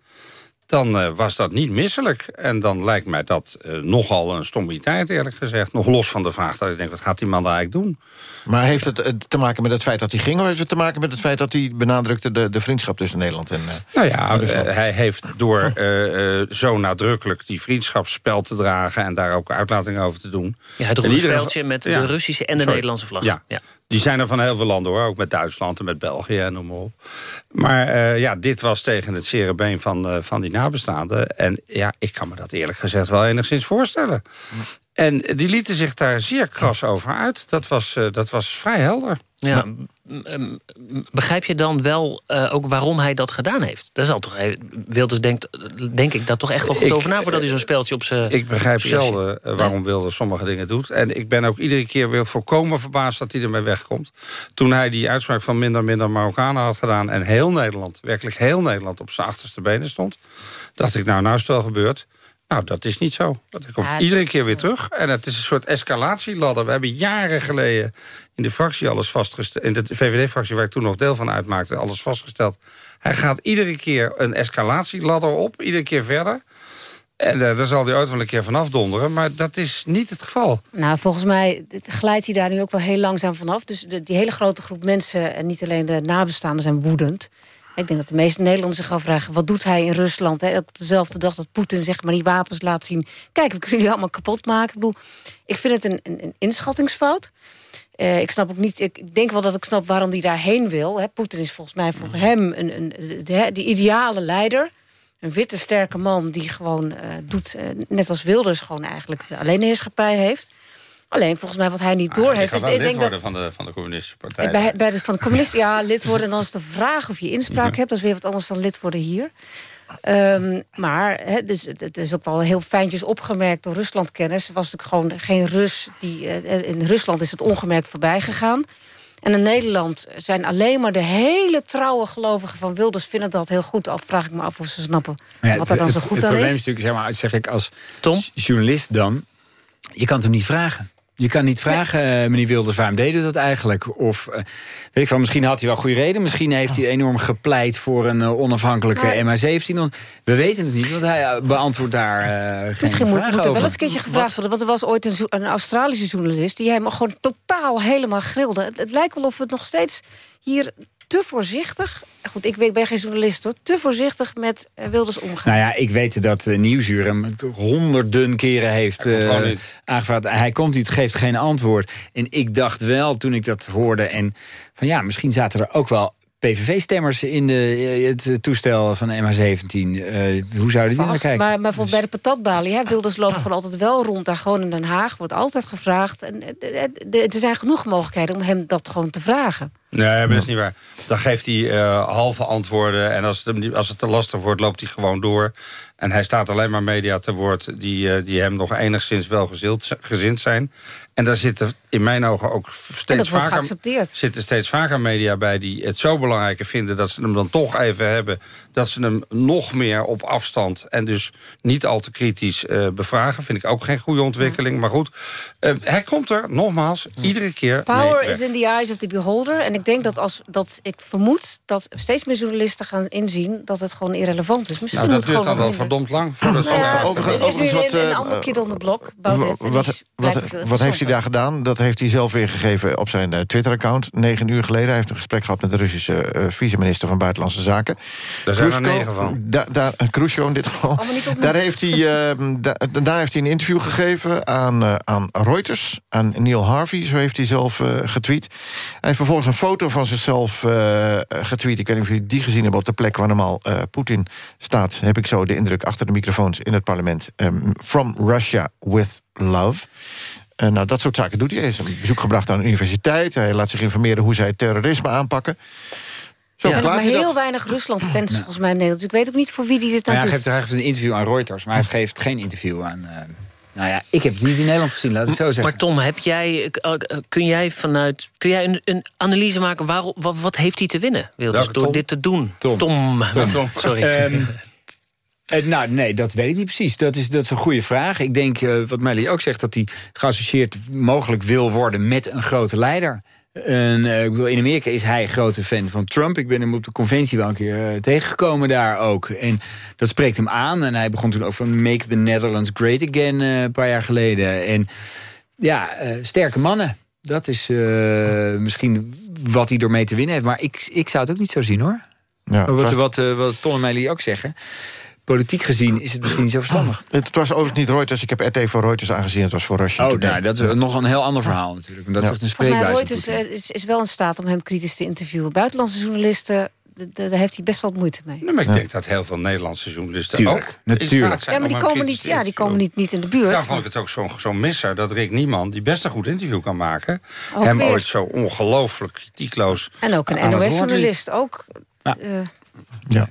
dan eh, was dat niet misselijk. En dan lijkt mij dat eh, nogal een stommiteit, eerlijk gezegd. Nog los van de vraag dat ik denk, wat gaat die man daar eigenlijk doen? Maar heeft het eh, te maken met het feit dat hij ging... of heeft het te maken met het feit dat hij benadrukte... de, de vriendschap tussen Nederland en eh, Nou ja, eh, hij heeft door eh, eh, zo nadrukkelijk die vriendschapsspel te dragen... en daar ook uitlating over te doen... Ja, het geval- met Ja. de Russische en de Sorry. Nederlandse vlag. Ja. Die zijn er van heel veel landen hoor, ook met Duitsland en met België en noem maar op. Maar eh, ja, dit was tegen het zere been van, eh, van die nabestaanden. En ja, ik kan me dat eerlijk gezegd wel enigszins voorstellen. En die lieten zich daar zeer kras over uit. Dat was, eh, dat was vrij helder. Ja, begrijp je dan wel eh, ook waarom hij dat gedaan heeft? Dat is al toch, hij- Wilders denkt, denk ik, dat toch echt wel goed Ik- over na... voordat hij zo'n speeltje op zijn... Ik begrijp zelden eh, waarom Wilders sommige dingen doet. En ik ben ook iedere keer weer volkomen verbaasd dat hij ermee wegkomt. Toen hij die uitspraak van minder minder Marokkanen had gedaan... en heel Nederland, werkelijk heel Nederland op zijn achterste benen stond... dacht ik, nou, nou is het wel gebeurd. Nou, dat is niet zo. Dat komt Ja, iedere keer weer terug. En het is een soort escalatieladder. We hebben jaren geleden in de fractie alles vastgesteld... in de VVD-fractie waar ik toen nog deel van uitmaakte... alles vastgesteld. Hij gaat iedere keer een escalatieladder op. Iedere keer verder. En eh, daar zal hij ooit wel een keer vanaf donderen. Maar dat is niet het geval. Nou, volgens mij glijdt hij daar nu ook wel heel langzaam vanaf. Dus de, die hele grote groep mensen, en niet alleen de nabestaanden, zijn woedend. Ik denk dat de meeste Nederlanders zich afvragen... wat doet hij in Rusland? Hè? Op dezelfde dag dat Poetin zeg maar die wapens laat zien. Kijk, we kunnen die allemaal kapot maken. Ik, bedoel, ik vind het een, een, een inschattingsfout. Eh, ik snap ook niet. Ik denk wel dat ik snap waarom hij daarheen wil. Hè. Poetin is volgens mij voor hem een, een, de, de ideale leider. Een witte, sterke man die gewoon eh, doet... eh, net als Wilders gewoon eigenlijk alleenheerschappij heeft. Alleen volgens mij wat hij niet door heeft... Wel ik lid denk worden dat van de, van de communistische partij. bij, bij de, van de communisten, ja, lid worden. En dan is de vraag of je inspraak hebt. Dat is weer wat anders dan lid worden hier. Ehm, maar hè, dus, het het is ook wel heel fijntjes opgemerkt door Ruslandkennis. Er was natuurlijk gewoon geen Rus. Die, eh, in Rusland is het ongemerkt voorbij gegaan. En in Nederland zijn alleen maar de hele trouwe gelovigen van Wilders... vinden dat heel goed. Al vraag ik me af of ze snappen ja, wat daar dan het, zo het- goed het aan probleem is. is natuurlijk, zeg maar, zeg ik als journalist dan... je kan het hem niet vragen. Je kan niet vragen, eh, meneer Wilders, waarom deed u dat eigenlijk? Of, eh, weet ik van, misschien had hij wel goede reden. Misschien heeft hij enorm gepleit voor een eh, onafhankelijke Maar- MH17. We weten het niet, want hij beantwoordt daar geen Misschien moet, moet er wel eens een keertje gevraagd worden. Want er was ooit een Australische journalist... die hem gewoon totaal helemaal grilde. Het, het lijkt wel of we het nog steeds hier te voorzichtig... Goed, ik ben geen journalist hoor. Te voorzichtig met eh, Wilders omgaan. Nou ja, ik weet dat uh, Nieuwsuur hem honderden keren heeft Hij komt eh, aangevraagd. Hij komt niet, geeft geen antwoord. En ik dacht wel, toen ik dat hoorde... en van ja, misschien zaten er ook wel PVV-stemmers in de, eh, het eh, toestel van de MH17. Eh, hoe zouden die naar kijken? maar, maar bijvoorbeeld bij de patatbalie, hè, Wilders loopt gewoon altijd wel rond daar gewoon in Den Haag, wordt altijd gevraagd. En, er zijn genoeg mogelijkheden om hem dat gewoon te vragen. Nee, maar dat is niet waar. Dan geeft hij eh, halve antwoorden. En als het, als het te lastig wordt, loopt hij gewoon door. En hij staat alleen maar media te woord... die, eh, die hem nog enigszins wel gezild, gezind zijn. En daar zitten in mijn ogen ook steeds vaker... zitten steeds vaker media bij die het zo belangrijk vinden... dat ze hem dan toch even hebben. Dat ze hem nog meer op afstand... en dus niet al te kritisch eh, bevragen. Vind ik ook geen goede ontwikkeling. Maar goed, eh, hij komt er, nogmaals, iedere keer Power mee is in the eyes of the beholder. En ik denk dat als dat ik vermoed dat steeds meer journalisten gaan inzien dat het gewoon irrelevant is. Misschien Nou, dat duurt dan wel verdomd lang. Ja, Overigens- er is nu wat, een, een eh, ander kid on the block. Baudet, Wat, wat, heeft hij daar gedaan? Dat heeft hij zelf weergegeven op zijn Twitter-account. Negen uur geleden. Hij heeft een gesprek gehad met de Russische eh, vice-minister van Buitenlandse Zaken. Daar zijn Grushko. negen van. Da, daar, in dit geval. Daar heeft, hij, eh, da- daar heeft hij een interview gegeven aan, eh, aan Reuters. Aan Neil Harvey, zo heeft hij zelf eh, getweet. Hij heeft vervolgens een foto van zichzelf eh, getweet. Ik weet niet of jullie die gezien hebben op de plek waar normaal eh, Poetin staat. Heb ik zo de indruk achter de microfoons in het parlement. Ehm, from Russia with love. En nou, dat soort zaken doet hij. Hij heeft een bezoek gebracht aan een universiteit. Hij laat zich informeren hoe zij terrorisme aanpakken. Er zijn nog maar heel dat. weinig Rusland-fans volgens mij in Nederland. Dus ik weet ook niet voor wie die dit nou hij doet. geeft, hij geeft een interview aan Reuters, maar hij geeft geen interview aan... eh, nou ja, ik heb het niet in Nederland gezien, laat ik het zo zeggen. Maar Tom, heb jij, eh, eh, kun jij vanuit kun jij een, een analyse maken waarom, wat, wat heeft hij te winnen? Wilders, Welke door Tom? dit te doen? Tom. Tom. Tom. Sorry. Ehm, eh, nou, nee, dat weet ik niet precies. Dat is, dat is een goede vraag. Ik denk, eh, wat Melly ook zegt, dat hij geassocieerd mogelijk wil worden met een grote leider. En, eh, ik bedoel, in Amerika is hij grote fan van Trump. Ik ben hem op de conventie wel een keer eh, tegengekomen daar ook. En dat spreekt hem aan. En hij begon toen over Make the Netherlands Great Again eh, een paar jaar geleden. En ja, sterke mannen. Dat is misschien wat hij ermee te winnen heeft. Maar ik, ik zou het ook niet zo zien, hoor. Ja, wat, wat, wat Ton en Meili ook zeggen... politiek gezien is het misschien niet zo verstandig. Het was overigens niet Reuters. Ik heb RT voor Reuters aangezien. Het was voor Russia Oh, nou, dat is nog een heel ander verhaal natuurlijk. Dat is Ja. een Volgens mij. Reuters eh, is, is wel in staat om hem kritisch te interviewen. Buitenlandse journalisten, daar heeft hij best wel wat moeite mee. Nee, maar ik denk dat heel veel Nederlandse journalisten Tuurlijk, ook natuurlijk. Ja, maar die komen, niet, ja, die komen niet, niet in de buurt. Daar vond ik het ook zo'n zo'n misser dat Rick Nieman, die best een goed interview kan maken... Ook hem weer. ooit zo ongelooflijk kritiekloos En ook een. NOS-journalist ook. Ja. eh, Ja.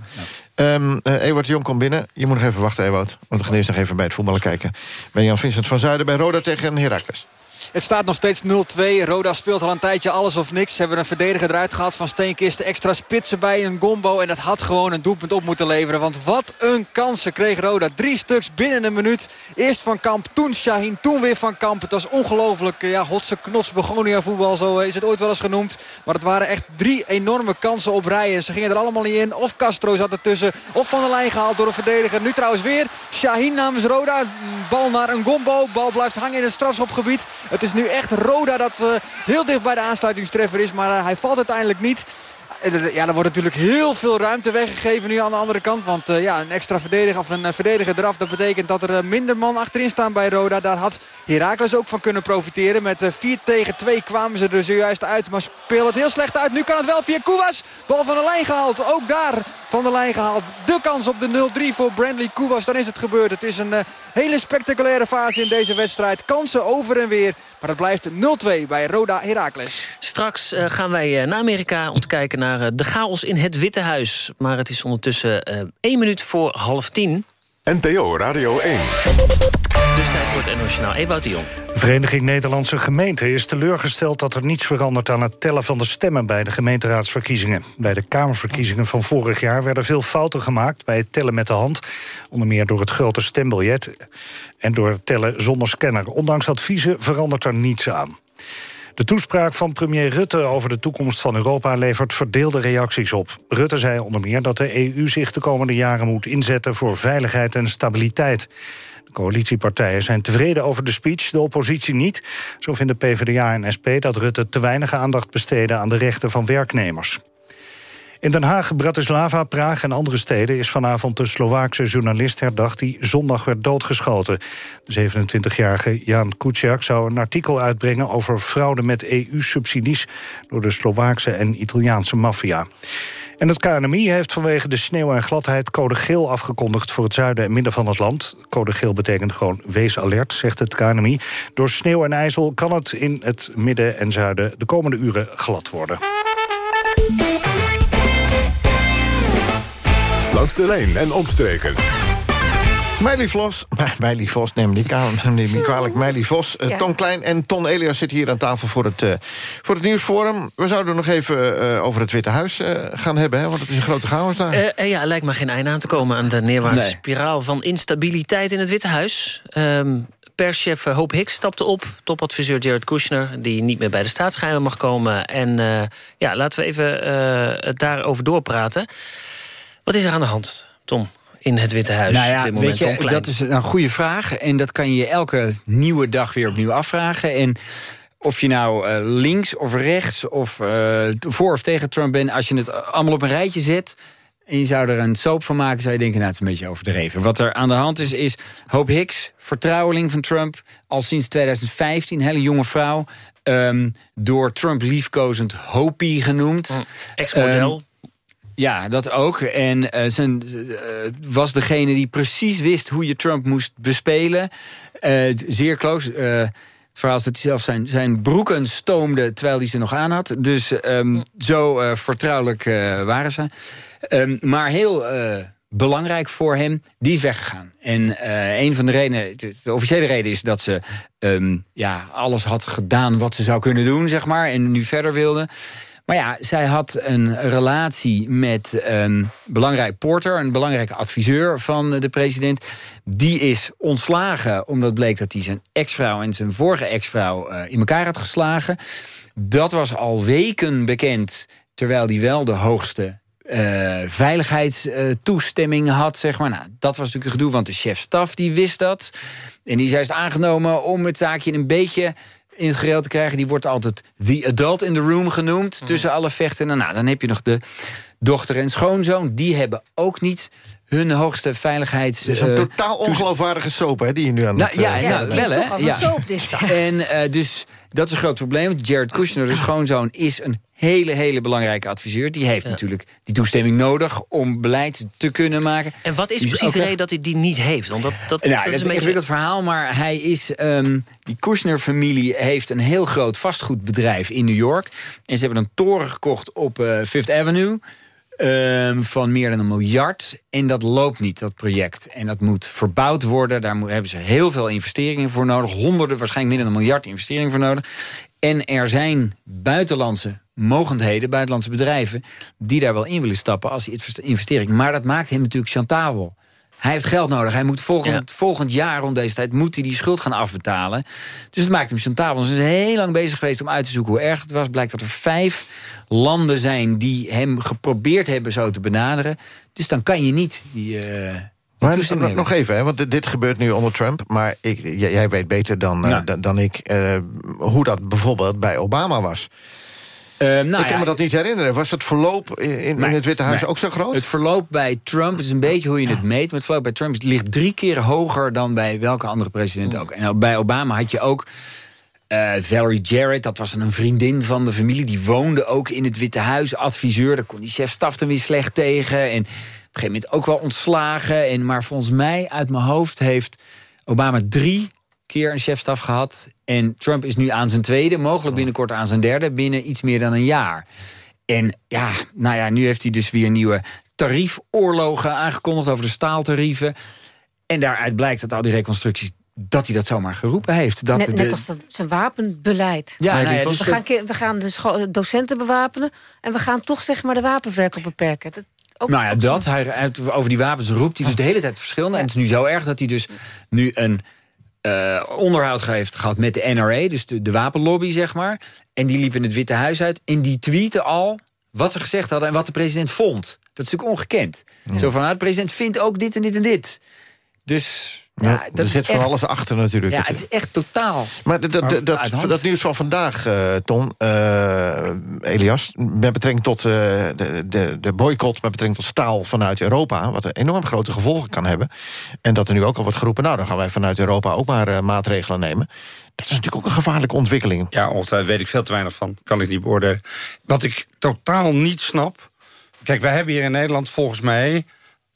Eh, Ewout Jong komt binnen. Je moet nog even wachten, Ewout. Want we gaan eerst nog even bij het voetballen kijken. Bij Jan Vincent van Zuiden bij Roda tegen Heracles. Het staat nog steeds 0-2. Roda speelt al een tijdje alles of niks. Ze hebben een verdediger eruit gehad van Steenkisten. Extra spitsen bij een gombo. En dat had gewoon een doelpunt op moeten leveren. Want wat een kansen kreeg Roda. Drie stuks binnen een minuut. Eerst Van Kamp, toen Shaheen, toen weer Van Kamp. Het was ongelooflijk. Ja, hotse knots begonia voetbal, zo is het ooit wel eens genoemd. Maar het waren echt drie enorme kansen op rijen. Ze gingen er allemaal niet in. Of Castro zat ertussen. Of van de lijn gehaald door een verdediger. Nu trouwens weer Shaheen namens Roda. Bal naar een gombo. Bal blijft hangen in het strafschopgebied. Het is nu echt Roda dat eh, heel dicht bij de aansluitingstreffer is. Maar eh, hij valt uiteindelijk niet. Er wordt natuurlijk heel veel ruimte weggegeven nu aan de andere kant. Want eh, ja, een extra verdediger of een eh, verdediger eraf. Dat betekent dat er eh, minder man achterin staan bij Roda. Daar had Heracles ook van kunnen profiteren. Met eh, 4 tegen 2 kwamen ze er zojuist uit. Maar speel het heel slecht uit. Nu kan het wel via Kouwas. Bal van de lijn gehaald. Ook daar van de lijn gehaald. De kans op de 0-3 voor Brandley Kouwas. Dan is het gebeurd. Het is een hele spectaculaire fase in deze wedstrijd. Kansen over en weer. Maar het blijft 0-2 bij Roda Heracles. Straks gaan wij naar Amerika om te kijken naar eh, de chaos in het Witte Huis. Maar het is ondertussen eh één minuut voor half tien. NPO Radio 1. Dus tijd voor het Internationaal. Ewout de Jong. De Vereniging Nederlandse Gemeenten is teleurgesteld dat er niets verandert aan het tellen van de stemmen bij de gemeenteraadsverkiezingen. Bij de Kamerverkiezingen van vorig jaar werden veel fouten gemaakt bij het tellen met de hand. Onder meer door het grote stembiljet en door het tellen zonder scanner. Ondanks adviezen verandert er niets aan. De toespraak van premier Rutte over de toekomst van Europa levert verdeelde reacties op. Rutte zei onder meer dat de EU zich de komende jaren moet inzetten voor veiligheid en stabiliteit. De coalitiepartijen zijn tevreden over de speech, de oppositie niet. Zo vinden PvdA en SP dat Rutte te weinig aandacht besteedde aan de rechten van werknemers. In Den Haag, Bratislava, Praag en andere steden... is vanavond de Slovaakse journalist herdacht die zondag werd doodgeschoten. De 27-jarige Jan Kuciak zou een artikel uitbrengen... over fraude met EU-subsidies door de Slovaakse en Italiaanse maffia. En het KNMI heeft vanwege de sneeuw en gladheid code geel afgekondigd voor het zuiden en midden van het land. Code geel betekent gewoon wees alert, zegt het KNMI. Door sneeuw en ijzel kan het in het midden en zuiden de komende uren glad worden. Langs de lijn en omstreken. Meili Vos, Meili Vos, neem me niet, neem niet kwalijk. Meili Vos, uh, Ja. Tom Klein en Ton Elias zitten hier aan tafel voor het, uh, voor het nieuwsforum. We zouden nog even uh, over het Witte Huis gaan hebben, hè, want het is een grote chaos daar. Uh, ja, lijkt me geen einde aan te komen aan de neerwaartse Nee. spiraal van instabiliteit in het Witte Huis. Um, perschef Hope Hicks stapte op. Topadviseur Jared Kushner, die niet meer bij de staatsgeheimen mag komen. En uh, ja, laten we even uh, het daarover doorpraten. Wat is er aan de hand, Tom? In het Witte Huis. Nou ja, op dit moment, weet je, dat is een goede vraag. En dat kan je je elke nieuwe dag weer opnieuw afvragen. En of je nou uh, links of rechts of uh, voor of tegen Trump bent... als je het allemaal op een rijtje zet... en je zou er een soap van maken, zou je denken... nou, het is een beetje overdreven. Wat er aan de hand is, is Hope Hicks, vertrouweling van Trump... al sinds 2015, hele jonge vrouw... Um, door Trump liefkozend Hopi genoemd. Mm, Ex-model. Um, ja, dat ook. En uh, zijn, uh, was degene die precies wist hoe je Trump moest bespelen. Uh, zeer close. het verhaal is dat hij zelf zijn, zijn broeken stoomde terwijl hij ze nog aan had. Dus um, zo vertrouwelijk waren ze. Um, maar heel belangrijk voor hem, die is weggegaan. En een van de redenen, de officiële reden is dat ze um, ja, alles had gedaan wat ze zou kunnen doen, zeg maar. En nu verder wilde. Maar ja, zij had een relatie met een belangrijk porter... een belangrijke adviseur van de president. Die is ontslagen omdat bleek dat hij zijn ex-vrouw... en zijn vorige ex-vrouw uh, in elkaar had geslagen. Dat was al weken bekend, terwijl hij wel de hoogste... Uh, veiligheidstoestemming had, zeg maar. Nou, dat was natuurlijk een gedoe, want de chef-staf die wist dat. En die is juist aangenomen om het zaakje een beetje in het gereel te krijgen. Die wordt altijd the adult in the room genoemd. Mm. Tussen alle vechten. Nou, dan heb je nog de dochter en schoonzoon. Die hebben ook niet hun hoogste veiligheids... Is een uh, totaal ongeloofwaardige soap hè, die je nu aan nou, het... Ja, uh, nou, wel hè. Toch als een ja. soap dit. En uh, dus dat is een groot probleem. Want Jared Kushner, de schoonzoon, is een hele, hele belangrijke adviseur. Die heeft ja. natuurlijk die toestemming nodig om beleid te kunnen maken. En wat is precies de reden dat hij die niet heeft? Want dat, dat, nou, dat, dat is een ingewikkeld beetje... verhaal, maar hij is... Um, die Kushner-familie heeft een heel groot vastgoedbedrijf in New York. En ze hebben een toren gekocht op uh, Fifth Avenue... Um, van meer dan een miljard. En dat loopt niet, dat project. En dat moet verbouwd worden. Daar hebben ze heel veel investeringen voor nodig. Honderden, waarschijnlijk meer dan een miljard investeringen voor nodig. En er zijn buitenlandse mogendheden, buitenlandse bedrijven... die daar wel in willen stappen als investering. Maar dat maakt hem natuurlijk chantabel. Hij heeft geld nodig. Hij moet volgend, ja. volgend jaar rond deze tijd moet hij die schuld gaan afbetalen. Dus het maakt hem chantabel. Ze zijn heel lang bezig geweest om uit te zoeken hoe erg het was. Blijkt dat er vijf landen zijn die hem geprobeerd hebben zo te benaderen. Dus dan kan je niet die... Uh, maar nog, nog even, hè, want dit gebeurt nu onder Trump. Maar ik, jij weet beter dan, uh, dan, dan ik uh, hoe dat bijvoorbeeld bij Obama was. Uh, nou ik kan ja, me dat niet herinneren. Was het verloop in, in nee, het Witte Huis nee. ook zo groot? Het verloop bij Trump is een beetje hoe je het meet. Maar het verloop bij Trump ligt drie keer hoger dan bij welke andere president ook. En bij Obama had je ook uh, Valerie Jarrett, dat was een vriendin van de familie. Die woonde ook in het Witte Huis, adviseur. Daar kon die chef-staf er weer slecht tegen. En op een gegeven moment ook wel ontslagen. En, maar volgens mij, uit mijn hoofd, heeft Obama drie keer een chefstaf gehad. En Trump is nu aan zijn tweede, mogelijk binnenkort aan zijn derde... binnen iets meer dan een jaar. En ja, nou ja, nu heeft hij dus weer nieuwe tariefoorlogen aangekondigd... over de staaltarieven. En daaruit blijkt dat al die reconstructies dat hij dat zomaar geroepen heeft. Dat net, de- net als dat, zijn wapenbeleid. Ja, nou ja, we, dus gaan, we gaan de docenten bewapenen... en we gaan toch zeg maar de wapenverkoop beperken. Dat, ook, nou ja, dat. hij- over die wapens roept hij dus de hele tijd verschillende. En het is nu zo erg dat hij dus nu een eh, onderhoud heeft gehad met de NRA. Dus de, de wapenlobby, zeg maar. En die liep in het Witte Huis uit. En die tweeten al wat ze gezegd hadden en wat de president vond. Dat is natuurlijk ongekend. Zo van, nou, de president vindt ook dit en dit en dit. Dus ja, Ja, dat er zit van echt- alles achter natuurlijk. Ja, het is echt totaal Maar de- de- de- uit dat, hand. dat nieuws van vandaag, eh, Ton, eh, Elias... met betrekking tot eh, de, de, de boycott met betrekking tot staal vanuit Europa... wat enorm grote gevolgen kan hebben. En dat er nu ook al wordt geroepen... nou, dan gaan wij vanuit Europa ook maar maatregelen nemen. Dat is natuurlijk ook een gevaarlijke ontwikkeling. Ja, of daar weet ik veel te weinig van. Kan ik niet beoordelen. Wat ik totaal niet snap... Kijk, wij hebben hier in Nederland volgens mij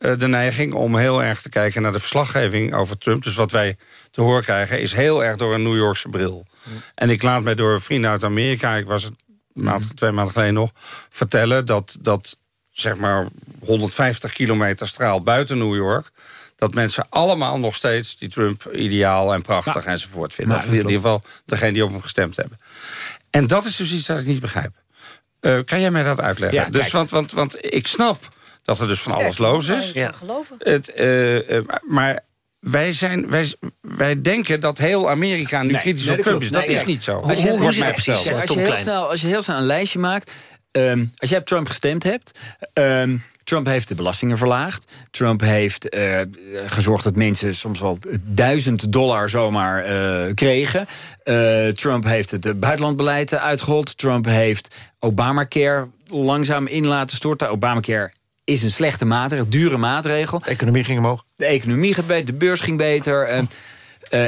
de neiging... om heel erg te kijken naar de verslaggeving over Trump. Dus wat wij te horen krijgen is heel erg door een New Yorkse bril. En ik laat mij door vrienden uit Amerika... ik was het maand, twee maanden geleden nog... vertellen dat, dat zeg maar 150 kilometer straal buiten New York... dat mensen allemaal nog steeds die Trump ideaal en prachtig enzovoort vinden. Nou, of in ieder geval degene die op hem gestemd hebben. En dat is dus iets dat ik niet begrijp. Eh, kan jij mij dat uitleggen? Ja, dus, want, want, want ik snap dat er dus van alles los is. Ja. Geloven. Het, eh, eh, maar wij, zijn, wij, wij denken dat heel Amerika nu Nee, kritisch nee, op Trump is. Dat Nee, is niet zo. Als je, hoe wordt mij het precies, verteld. als, je heel snel, als je heel snel een lijstje maakt... ehm, als jij op Trump gestemd hebt... ehm, Trump heeft de belastingen verlaagd. Trump heeft eh, gezorgd dat mensen soms wel duizend dollar zomaar eh, kregen. Eh, Trump heeft het buitenlandbeleid eh, uitgehold. Trump heeft Obamacare langzaam in laten storten. Obamacare is een slechte maatregel, dure maatregel. De economie ging omhoog. De economie gaat beter, de beurs ging beter. eh,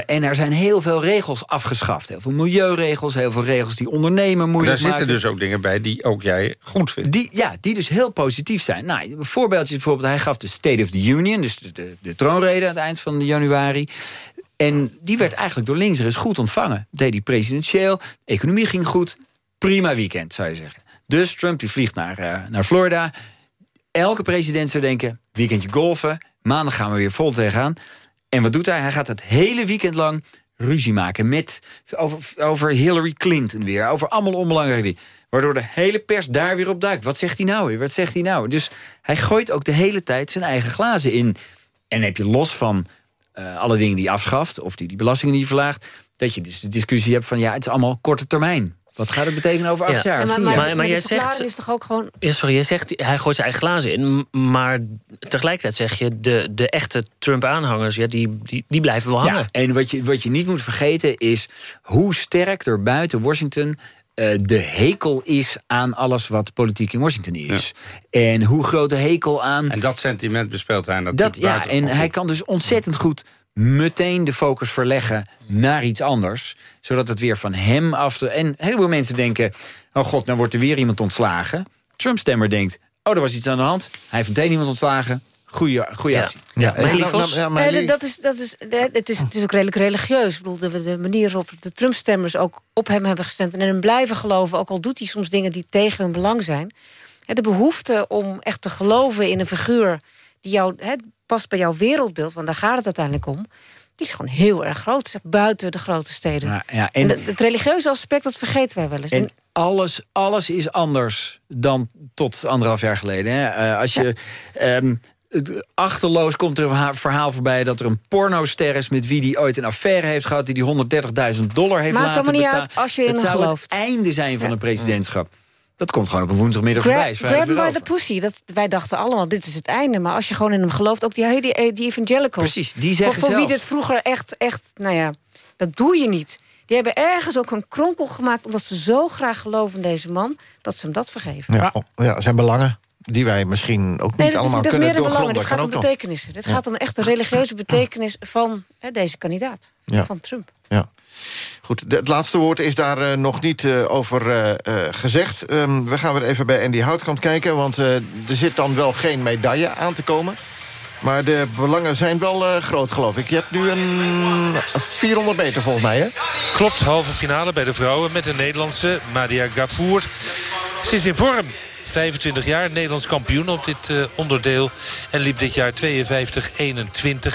en er zijn heel veel regels afgeschaft. Heel veel milieuregels, heel veel regels die ondernemen moeilijk daar zitten maken. dus ook dingen bij die ook jij goed vindt. Die, ja, die dus heel positief zijn. Nou, een voorbeeldje is bijvoorbeeld, hij gaf de State of the Union... dus de, de, de troonrede aan het eind van januari... En die werd eigenlijk door links eens goed ontvangen. Deed hij presidentieel, economie ging goed. Prima weekend, zou je zeggen. Dus Trump die vliegt naar, eh, naar Florida. Elke president zou denken, weekendje golfen. Maandag gaan we weer vol tegenaan. En wat doet hij? Hij gaat het hele weekend lang ruzie maken met, over, over Hillary Clinton weer. Over allemaal onbelangrijke dingen. Waardoor de hele pers daar weer op duikt. Wat zegt hij nou weer? Wat zegt hij nou? Dus hij gooit ook de hele tijd zijn eigen glazen in. En heb je los van eh, alle dingen die hij afschaft... of die, die belastingen die hij verlaagt... dat je dus de discussie hebt van... ja, het is allemaal korte termijn. Wat gaat het betekenen over acht Ja. jaar? Maar, tien maar, jaar? Maar- maar, jij zegt- is toch ook gewoon... Ja, sorry, je zegt hij gooit zijn eigen glazen in. Maar tegelijkertijd zeg je, de, de echte Trump-aanhangers... Ja, die, die, die blijven wel hangen. Ja, en wat je, wat je niet moet vergeten is hoe sterk er buiten Washington eh, de hekel is aan alles wat politiek in Washington is. En hoe groot de hekel aan... En dat sentiment bespeelt hij natuurlijk Dat, ja, en hij kan dus ontzettend goed meteen de focus verleggen naar iets anders. Zodat het weer van hem af... En een heleboel mensen denken... oh god, nou wordt er weer iemand ontslagen. Trump-stemmer denkt... oh, er was iets aan de hand. Hij heeft meteen iemand ontslagen. Goeie, goeie Ja. actie. Ja, nou, nou, Eh, maar dat- is, dat is, de- het, is, het is ook redelijk religieus. Ik bedoel, de, de manier waarop de Trump-stemmers ook op hem hebben gestemd... en in hem blijven geloven, ook al doet hij soms dingen die tegen hun belang zijn. Hè, De behoefte om echt te geloven in een figuur... die jou, hè, past bij jouw wereldbeeld, want daar gaat het uiteindelijk om... die is gewoon heel erg groot, zeg, buiten de grote steden. Ja, ja, en en, het, religieuze aspect, dat vergeten wij wel eens. En alles, alles is anders dan tot anderhalf jaar geleden. Hè? Eh, als je... ehm, het- achterloos komt er een verha- verhaal voorbij... dat er een pornoster is met wie die ooit een affaire heeft gehad... die die 130.000 dollar heeft Maakt laten niet betalen. uit als je in het zou gelooft. het einde zijn van Ja. een presidentschap. Dat komt gewoon op een woensdagmiddag Gra- voorbij. grab by over. the pussy. Dat, wij dachten allemaal, dit is het einde. Maar als je gewoon in hem gelooft, ook die, hele- die evangelicals... Precies, die voor, zeggen voor wie dit vroeger echt, echt, nou ja, dat doe je niet. Die hebben ergens ook een kronkel gemaakt... omdat ze zo graag geloven in deze man, dat ze hem dat vergeven. Ja, oh, ja, zijn belangen die wij misschien ook niet Nee, dat is, allemaal dat is kunnen belangen. doorgronden. Dit gaat om betekenissen. Dit gaat om echt de religieuze betekenis van hè, deze kandidaat. Ja. Van Trump. Ja. Goed, het laatste woord is daar eh, nog niet eh, over eh, gezegd. Ehm, we gaan weer even bij Andy Houtkamp kijken... want er zit dan wel geen medaille aan te komen. Maar de belangen zijn wel groot, geloof ik. Je hebt nu een 400 meter volgens mij, hè? Klopt, halve finale bij de vrouwen met de Nederlandse Madia Gafour. Ze is in vorm. 25 jaar, Nederlands kampioen op dit uh, onderdeel. En liep dit jaar 52-21.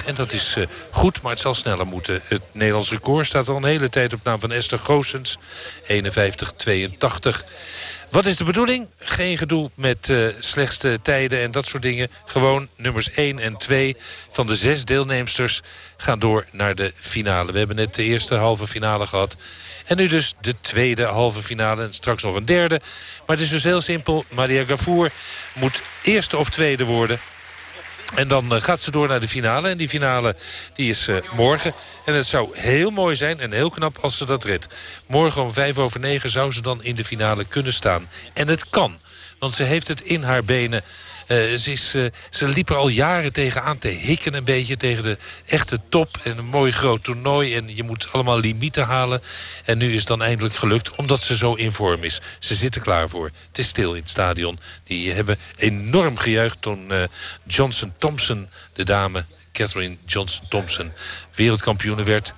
En dat is uh, goed, maar het zal sneller moeten. Het Nederlands record staat al een hele tijd op naam van Esther Goossens. 51-82. Wat is de bedoeling? Geen gedoe met uh, slechtste tijden en dat soort dingen. Gewoon nummers 1 en 2 van de zes deelnemsters gaan door naar de finale. We hebben net de eerste halve finale gehad. En nu dus de tweede halve finale en straks nog een derde. Maar het is dus heel simpel. Maria Gafour moet eerste of tweede worden. En dan uh, gaat ze door naar de finale. En die finale die is uh, morgen. En het zou heel mooi zijn en heel knap als ze dat redt. Morgen om vijf over negen zou ze dan in de finale kunnen staan. En het kan. Want ze heeft het in haar benen. Uh, ze, is, uh, ze liep er al jaren tegenaan te hikken een beetje tegen de echte top. En een mooi groot toernooi. En je moet allemaal limieten halen. En nu is het dan eindelijk gelukt omdat ze zo in vorm is. Ze zitten klaar voor. Het is stil in het stadion. Die hebben enorm gejuicht toen uh, Johnson Thompson, de dame... Catherine Johnson Thompson, wereldkampioene werd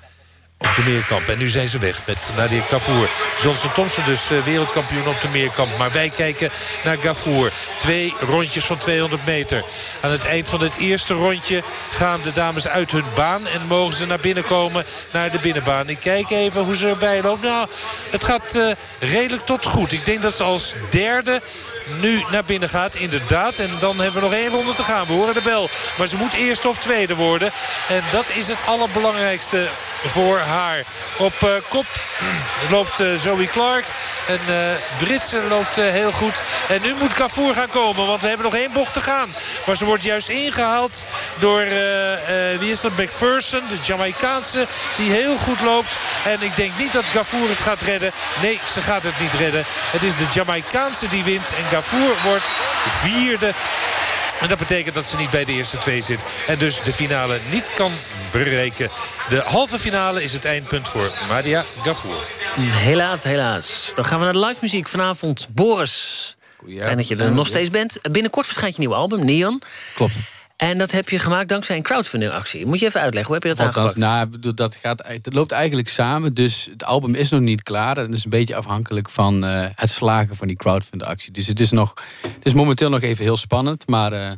op de meerkamp. En nu zijn ze weg met Nadia Gafour. Johnson Thompson dus uh, wereldkampioen op de meerkamp. Maar wij kijken naar Gafour. Twee rondjes van 200 meter. Aan het eind van het eerste rondje gaan de dames uit hun baan. En mogen ze naar binnen komen naar de binnenbaan. Ik kijk even hoe ze erbij loopt. Nou, het gaat uh, redelijk tot goed. Ik denk dat ze als derde nu naar binnen gaat, inderdaad. En dan hebben we nog één ronde te gaan. We horen de bel. Maar ze moet eerste of tweede worden. En dat is het allerbelangrijkste voor haar. Op uh, kop loopt uh, Zoe Clark. En uh, Britse loopt heel goed. En nu moet Cafour gaan komen. Want we hebben nog één bocht te gaan. Maar ze wordt juist ingehaald door, wie is dat, McPherson. De Jamaicaanse die heel goed loopt. En ik denk niet dat Gafour het gaat redden. Nee, ze gaat het niet redden. Het is de Jamaicaanse die wint. En Gafour wordt vierde. En dat betekent dat ze niet bij de eerste twee zit. En dus de finale niet kan bereiken. De halve finale is het eindpunt voor Madia Gafour. Helaas, helaas. Dan gaan we naar de live muziek. Vanavond Boris. Fijn dat je er nog steeds bent. Binnenkort verschijnt je nieuwe album, Neon. Klopt. En dat heb je gemaakt dankzij een crowdfunding-actie. Moet je even uitleggen, hoe heb je dat Althans, aangepakt? Nou, dat, gaat, dat loopt eigenlijk samen. Dus het album is nog niet klaar. En dat is een beetje afhankelijk van uh, het slagen van die crowdfunding-actie. Dus het is, nog, het is momenteel nog even heel spannend. Maar uh,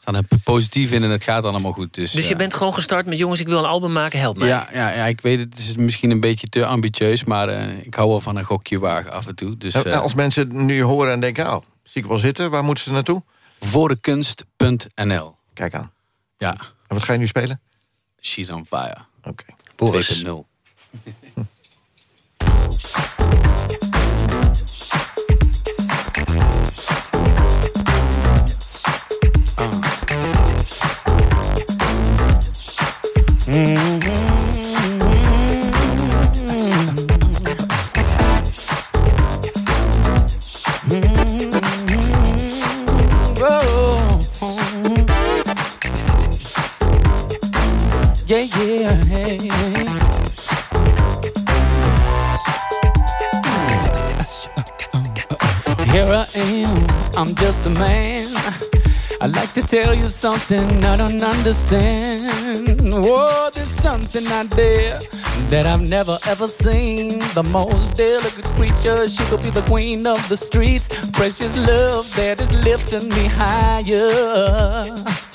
staan er positief in en het gaat allemaal goed. Dus, dus je uh, bent gewoon gestart met jongens, ik wil een album maken, help mij. Ja, ja, ja ik weet het, het is misschien een beetje te ambitieus. Maar ik hou wel van een gokje wagen af en toe. Dus, Als mensen nu horen en denken, oh, zie ik wel zitten. Waar moeten ze naartoe? Voordekunst.nl Kijk aan. Ja. En wat ga je nu spelen? She's on fire. Oké. Boris. 2.0. Yeah, yeah, hey. Here I am, I'm just a man. I'd like to tell you something I don't understand. Whoa, there's something out there that I've never ever seen. The most delicate creature, she could be the queen of the streets. Precious love that is lifting me higher.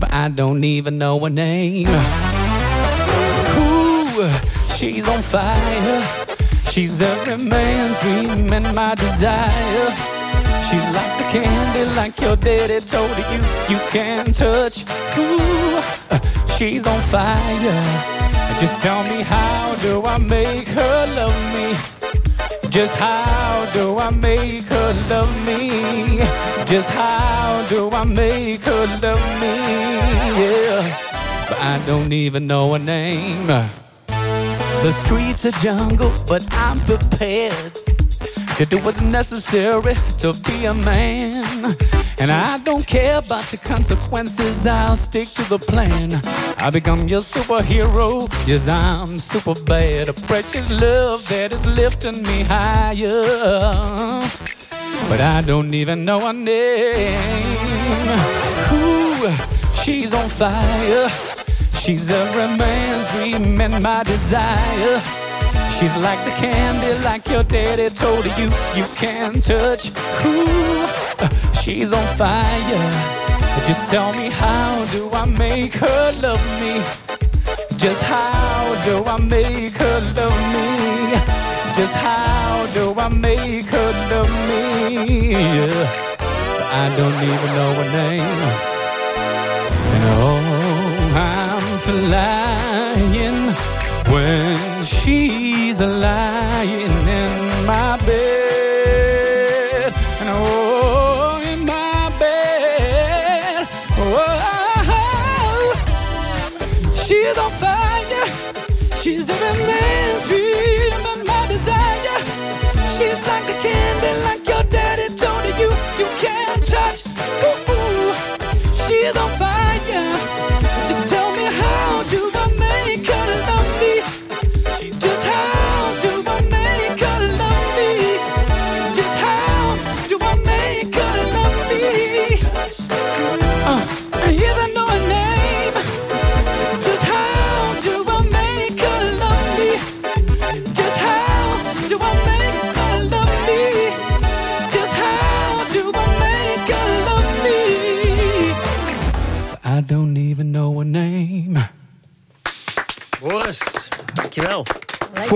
But I don't even know her name. Ooh, she's on fire. She's every man's dream and my desire. She's like the candy, like your daddy told you you can't touch. Ooh, she's on fire. Just tell me how do I make her love me? Just how do I make her love me? Just how do I make her love me? Yeah, but I don't even know her name. The streets are jungle, but I'm prepared to do what's necessary to be a man. And I don't care about the consequences, I'll stick to the plan. I become your superhero, yes, I'm super bad. A precious love that is lifting me higher. But I don't even know her name. Ooh, she's on fire. She's every man's dream and my desire. She's like the candy, like your daddy told you you can't touch. Ooh, She's on fire. Just tell me how do I make her love me? Just how do I make her love me? Just how do I make her love me? Yeah. I don't even know her name. And oh, I'm flying when she's lying in my bed.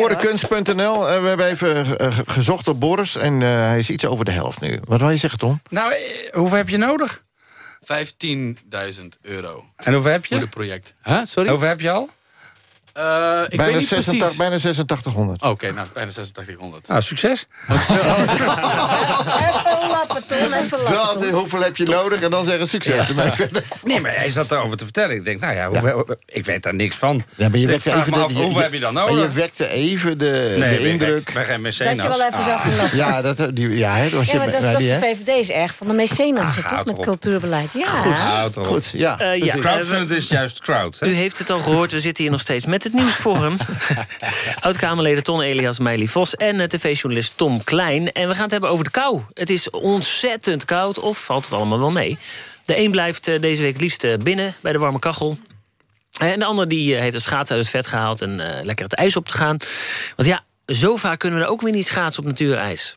Voor de kunst.nl. eh, we hebben even eh, ge- gezocht op Boris. En eh, hij is iets over de helft nu. Wat wil je zeggen, Tom? Nou, eh, hoeveel heb je nodig? 15.000 euro. En hoeveel heb je? Voor het project. Huh? Sorry? Hoeveel heb je al? Eh, ik bijna, weet niet 86, precies. bijna 8600. Oké, nou, bijna 8600. Nou, succes. Even lappen, Ton, even lappen. Dat, eh, hoeveel heb je nodig? En dan zeggen succes. Nee, maar hij zat erover te vertellen. Ik denk, nou ja, hoeveel, ik weet daar niks van. Ja, maar je wekte even me de- af, je- hoeveel je- heb je dan maar nodig? je wekte even de, Nee, indruk. ben geen mecenas. Dat je wel even zag gelachen. Ja, dat, eh, die, ja, hè, dat was Ja, je maar dat, is- bij dat die, de VVD is erg van de mecenas, Ach, toch? Met cultuurbeleid. Ja. Erop. Goed, ja. Eh, ja, Crowdfund is juist crowd. Hè? U heeft het al gehoord, we zitten hier nog steeds met het nieuwsforum. Oud-Kamerleden Ton Elias, Meili Vos en eh, tv-journalist Tom Klein. En we gaan het hebben over de kou. Het is ontzettend koud, of valt het allemaal wel mee? De een blijft eh, deze week liefst eh, binnen bij de warme kachel. En de ander die heeft het schaatsen uit het vet gehaald... en lekker het ijs op te gaan. Want ja, zo vaak kunnen we er ook weer niet schaatsen op natuurijs.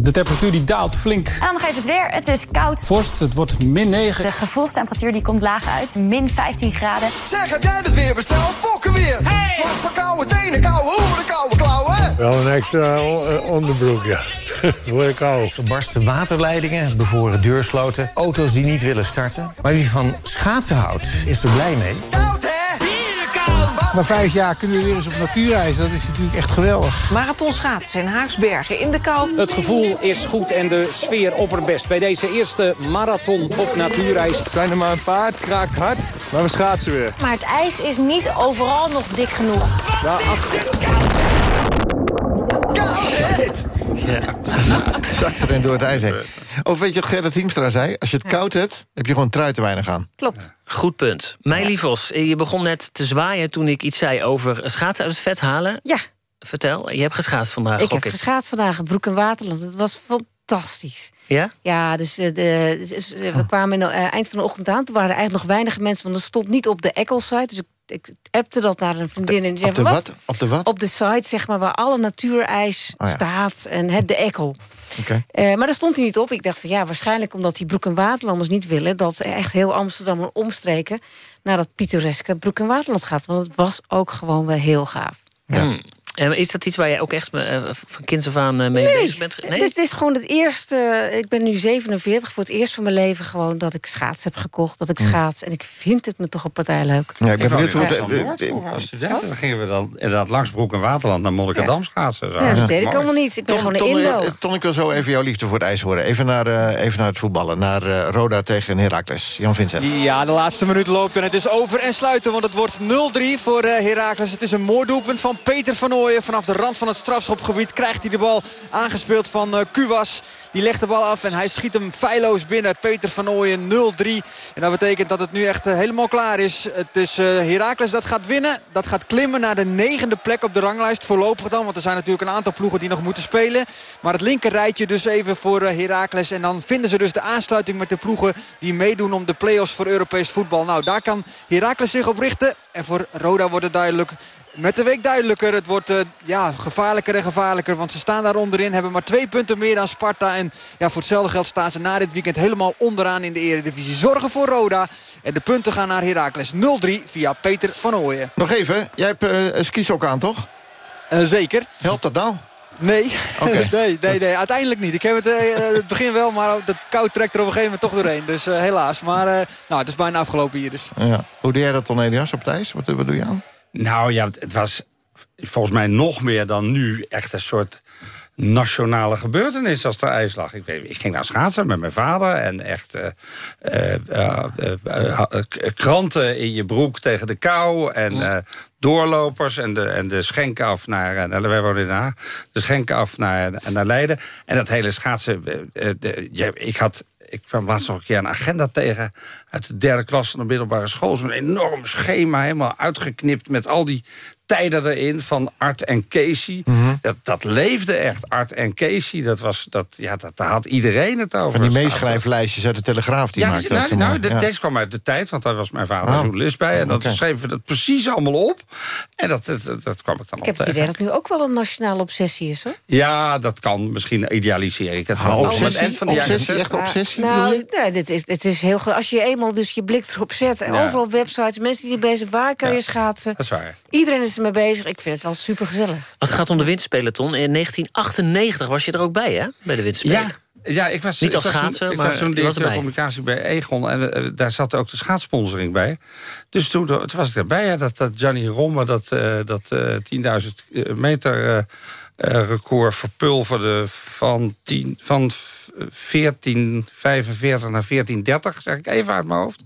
De temperatuur die daalt flink. En dan nog even het weer. Het is koud. Vorst, het wordt min 9. De gevoelstemperatuur die komt laag uit. Min 15 graden. Zeg, heb jij het weer besteld? Fokken weer! Hey! Wat voor koude tenen, koude hoeren, koude klauwen! Wel een extra o- onderbroek, ja. Voor de kou. Gebarsten waterleidingen, bevroren deursloten, auto's die niet willen starten. Maar wie van schaatsen houdt, is er blij mee. Na vijf jaar kunnen we weer eens op natuurreis. Dat is natuurlijk echt geweldig. Marathon schaatsen in Haaksbergen in de kou. Het gevoel is goed en de sfeer opperbest. Bij deze eerste marathon op natuurreis. Zijn er maar een paar, het kraakt hard, maar we schaatsen weer. Maar het ijs is niet overal nog dik genoeg. Ja, Zakt erin door het ijs heen. Of weet je wat Gerrit Hiemstra zei? Als je het koud hebt, heb je gewoon trui te weinig aan. Klopt. Goed punt. Meili Vos, eh, je begon net te zwaaien toen ik iets zei over schaatsen uit het vet halen. Ja. Vertel, je hebt geschaatst vandaag, Ik heb geschaatst vandaag in Broek en Waterland. Het was fantastisch. Ja? Ja, dus, eh, de, dus, eh, we kwamen in eh, eind van de ochtend aan. Toen waren er eigenlijk nog weinig mensen, want er stond niet op de Eccles-site. Dus ik, ik appte dat naar een vriendin. En die zei, Op de wat? Op de wat? Op de site, zeg maar, waar alle natuurijs Oh ja. staat. En het de Eckel. Oké. Eh, maar daar stond hij niet op. Ik dacht van ja, waarschijnlijk omdat die Broek- en Waterlanders niet willen... dat echt heel Amsterdam en omstreken naar dat pittoreske Broek- en Waterland gaat. Want het was ook gewoon wel heel gaaf. Hmm. En is dat iets waar jij ook echt eh, van kinds af aan eh, mee bezig bent? Nee, dit is gewoon het eerste... Ik ben nu 47, voor het eerst van mijn leven gewoon... dat ik schaats heb gekocht, dat ik Hmm. schaats. En ik vind het me toch een partij leuk. Ja, ik ben benieuwd hoe het... als studenten. Dan gingen we dan inderdaad langs Broek en Waterland naar Monnikendam schaatsen. Zo. Ja, dat deed ik allemaal niet. Ik ben gewoon een eh, Ton, ik wil zo even jouw liefde voor het ijs horen. Even naar, eh, even naar het voetballen. Naar eh, Roda tegen Heracles. Jan Vincent. Ja, de laatste minuut loopt en het is over en sluiten. Want het wordt 0-3 voor eh, Heracles. Het is een mooi doelpunt van Peter van Vanaf de rand van het strafschopgebied krijgt hij de bal aangespeeld van eh Kuwas. Die legt de bal af en hij schiet hem feilloos binnen. Peter van Ooyen 0-3. En dat betekent dat het nu echt eh, helemaal klaar is. Het is eh Heracles dat gaat winnen. Dat gaat klimmen naar de negende plek op de ranglijst. Voorlopig dan, want er zijn natuurlijk een aantal ploegen die nog moeten spelen. Maar het linker rijtje dus even voor eh, Heracles. En dan vinden ze dus de aansluiting met de ploegen die meedoen om de play-offs voor Europees voetbal. Nou, daar kan Heracles zich op richten. En voor Roda wordt het duidelijk. Met de week duidelijker. Het wordt uh, ja, gevaarlijker en gevaarlijker. Want ze staan daar onderin. Hebben maar twee punten meer dan Sparta. En ja, voor hetzelfde geld staan ze na dit weekend helemaal onderaan in de eredivisie. Zorgen voor Roda. En de punten gaan naar Heracles 0-3 via Peter van Ooyen. Nog even. Jij hebt uh, een skisok aan, toch? Uh, zeker. Helpt dat nou? Nee. Okay. nee, nee, nee, uiteindelijk niet. Ik heb het, uh, het begin wel, maar de kou trekt er op een gegeven moment toch doorheen. Dus uh, helaas. Maar uh, nou, het is bijna afgelopen hier dus. Ja. Hoe doe jij dat dan, Elias, op het ijs? Wat, wat doe je aan? Nou ja, het was volgens mij nog meer dan nu echt een soort nationale gebeurtenis als er ijs lag. Ik, weet, ik ging naar schaatsen met mijn vader en echt uh, uh, uh, kranten in je broek tegen de kou en doorlopers en de, en de schenken af naar, naar wij wonen in Den Haag, de schenken af naar, naar Leiden. En dat hele schaatsen, de, ik had ik kwam laatst nog een keer een agenda tegen... uit de derde klas van de middelbare school. Zo'n enorm schema, helemaal uitgeknipt... met al die tijden erin van Art en Casey. dat, dat leefde echt, Art en Casey. Dat was, dat, ja, dat, daar had iedereen het over. Van die meeschrijflijstjes uit de Telegraaf die ja, maakte nou, dat. nou, ja. deze kwam uit de tijd, want daar was mijn vader Oh. journalist bij. En dat Oké. schreven we dat precies allemaal op. En dat, dat, dat, dat kwam ik dan Ik heb op het idee dat het nu ook wel een nationale obsessie is, hoor. Ja, dat kan. Misschien idealiseer ik het. Ah, obsessie? Het eind van de jaren Obsessie, 60. echt obsessie? Nou, nee, dit is, het is heel groot. Als je eenmaal dus je blik erop zet... en Ja. overal websites, mensen die er bezig waar kan je schaatsen. Dat is waar. Iedereen is ermee bezig. Ik vind het wel super gezellig. Als het gaat om de winterspeleton, in 1998 was je er ook bij, hè? Bij de winterspelen. Ja, ja, ik was, Niet ik als was toen- ik maar was toen je was directeur erbij. communicatie bij Egon. En eh, daar zat ook de schaatssponsoring bij. Dus toen, toen was ik erbij. Ja, dat, dat Gianni Romme dat, eh, dat eh 10.000 meter eh, eh, record verpulverde van, 10, van v- 1445 naar 1430, zeg ik even uit mijn hoofd.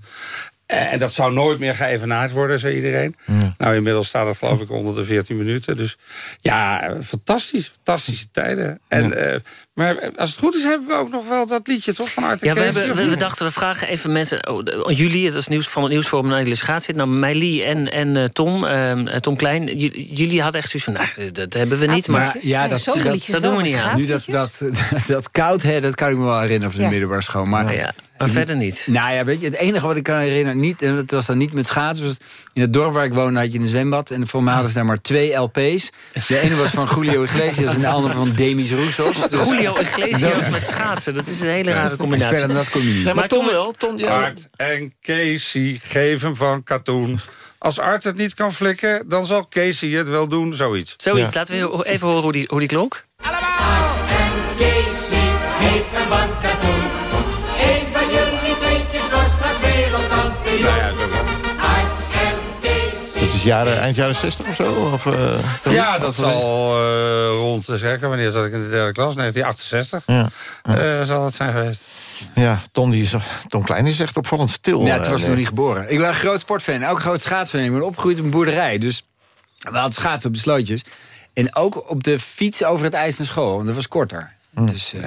Eh, En dat zou nooit meer geëvenaard worden, zei iedereen. Nou, inmiddels staat het geloof ik onder de 14 minuten. Dus ja, fantastisch. Fantastische tijden. En, eh, maar als het goed is, hebben we ook nog wel dat liedje, toch? Van Art en Ja, we, hebben, we, dachten, we vragen even mensen... Oh, de- oh, jullie, het is nieuws van het nieuwsforum naar de gaat zit. Nou, Meili en, en eh, Tom, eh, Tom Klein... j- jullie hadden echt zoiets van, nou, dat hebben we niet. Maar ja, dat, dat, dat, dat doen we niet aan. Nu dat, dat, dat koud, hè, dat kan ik me wel herinneren van de Ja. middelbare school. Maar, Ja, maar verder niet. Nou ja, weet je, het enige wat ik kan herinneren, niet, en dat was dan niet met schaatsen, was in het dorp waar ik woonde had je een zwembad. En voor mij hadden ze daar maar twee LP's. De ene was van Julio Iglesias en de andere van Demis Roussos. Dus- Julio Iglesias Dat- met schaatsen, dat is een hele rare combinatie. verder dan dat kon je niet. Nee, maar Tom wel. Tom, ja. Art en Casey, hem van katoen. Als Art het niet kan flikken, dan zal Casey het wel doen, zoiets. Zoiets, laten we even horen hoe die, hoe die klonk. Is jaren, eind jaren 60 of zo? Of, eh? Ja, dat zal eh, rond, eh, zeg, wanneer zat ik in de derde klas? 1968 Ja. eh, zal dat zijn geweest. Ja, Tom, die is, Tom Klein is echt opvallend stil. Ja, toen was ik nog niet geboren. Ik ben een groot sportfan, ook een groot schaatsfan. Ik ben opgegroeid op een boerderij, dus we hadden schaatsen op de slootjes. En ook op de fiets over het ijs naar school, want dat was korter. Dus eh,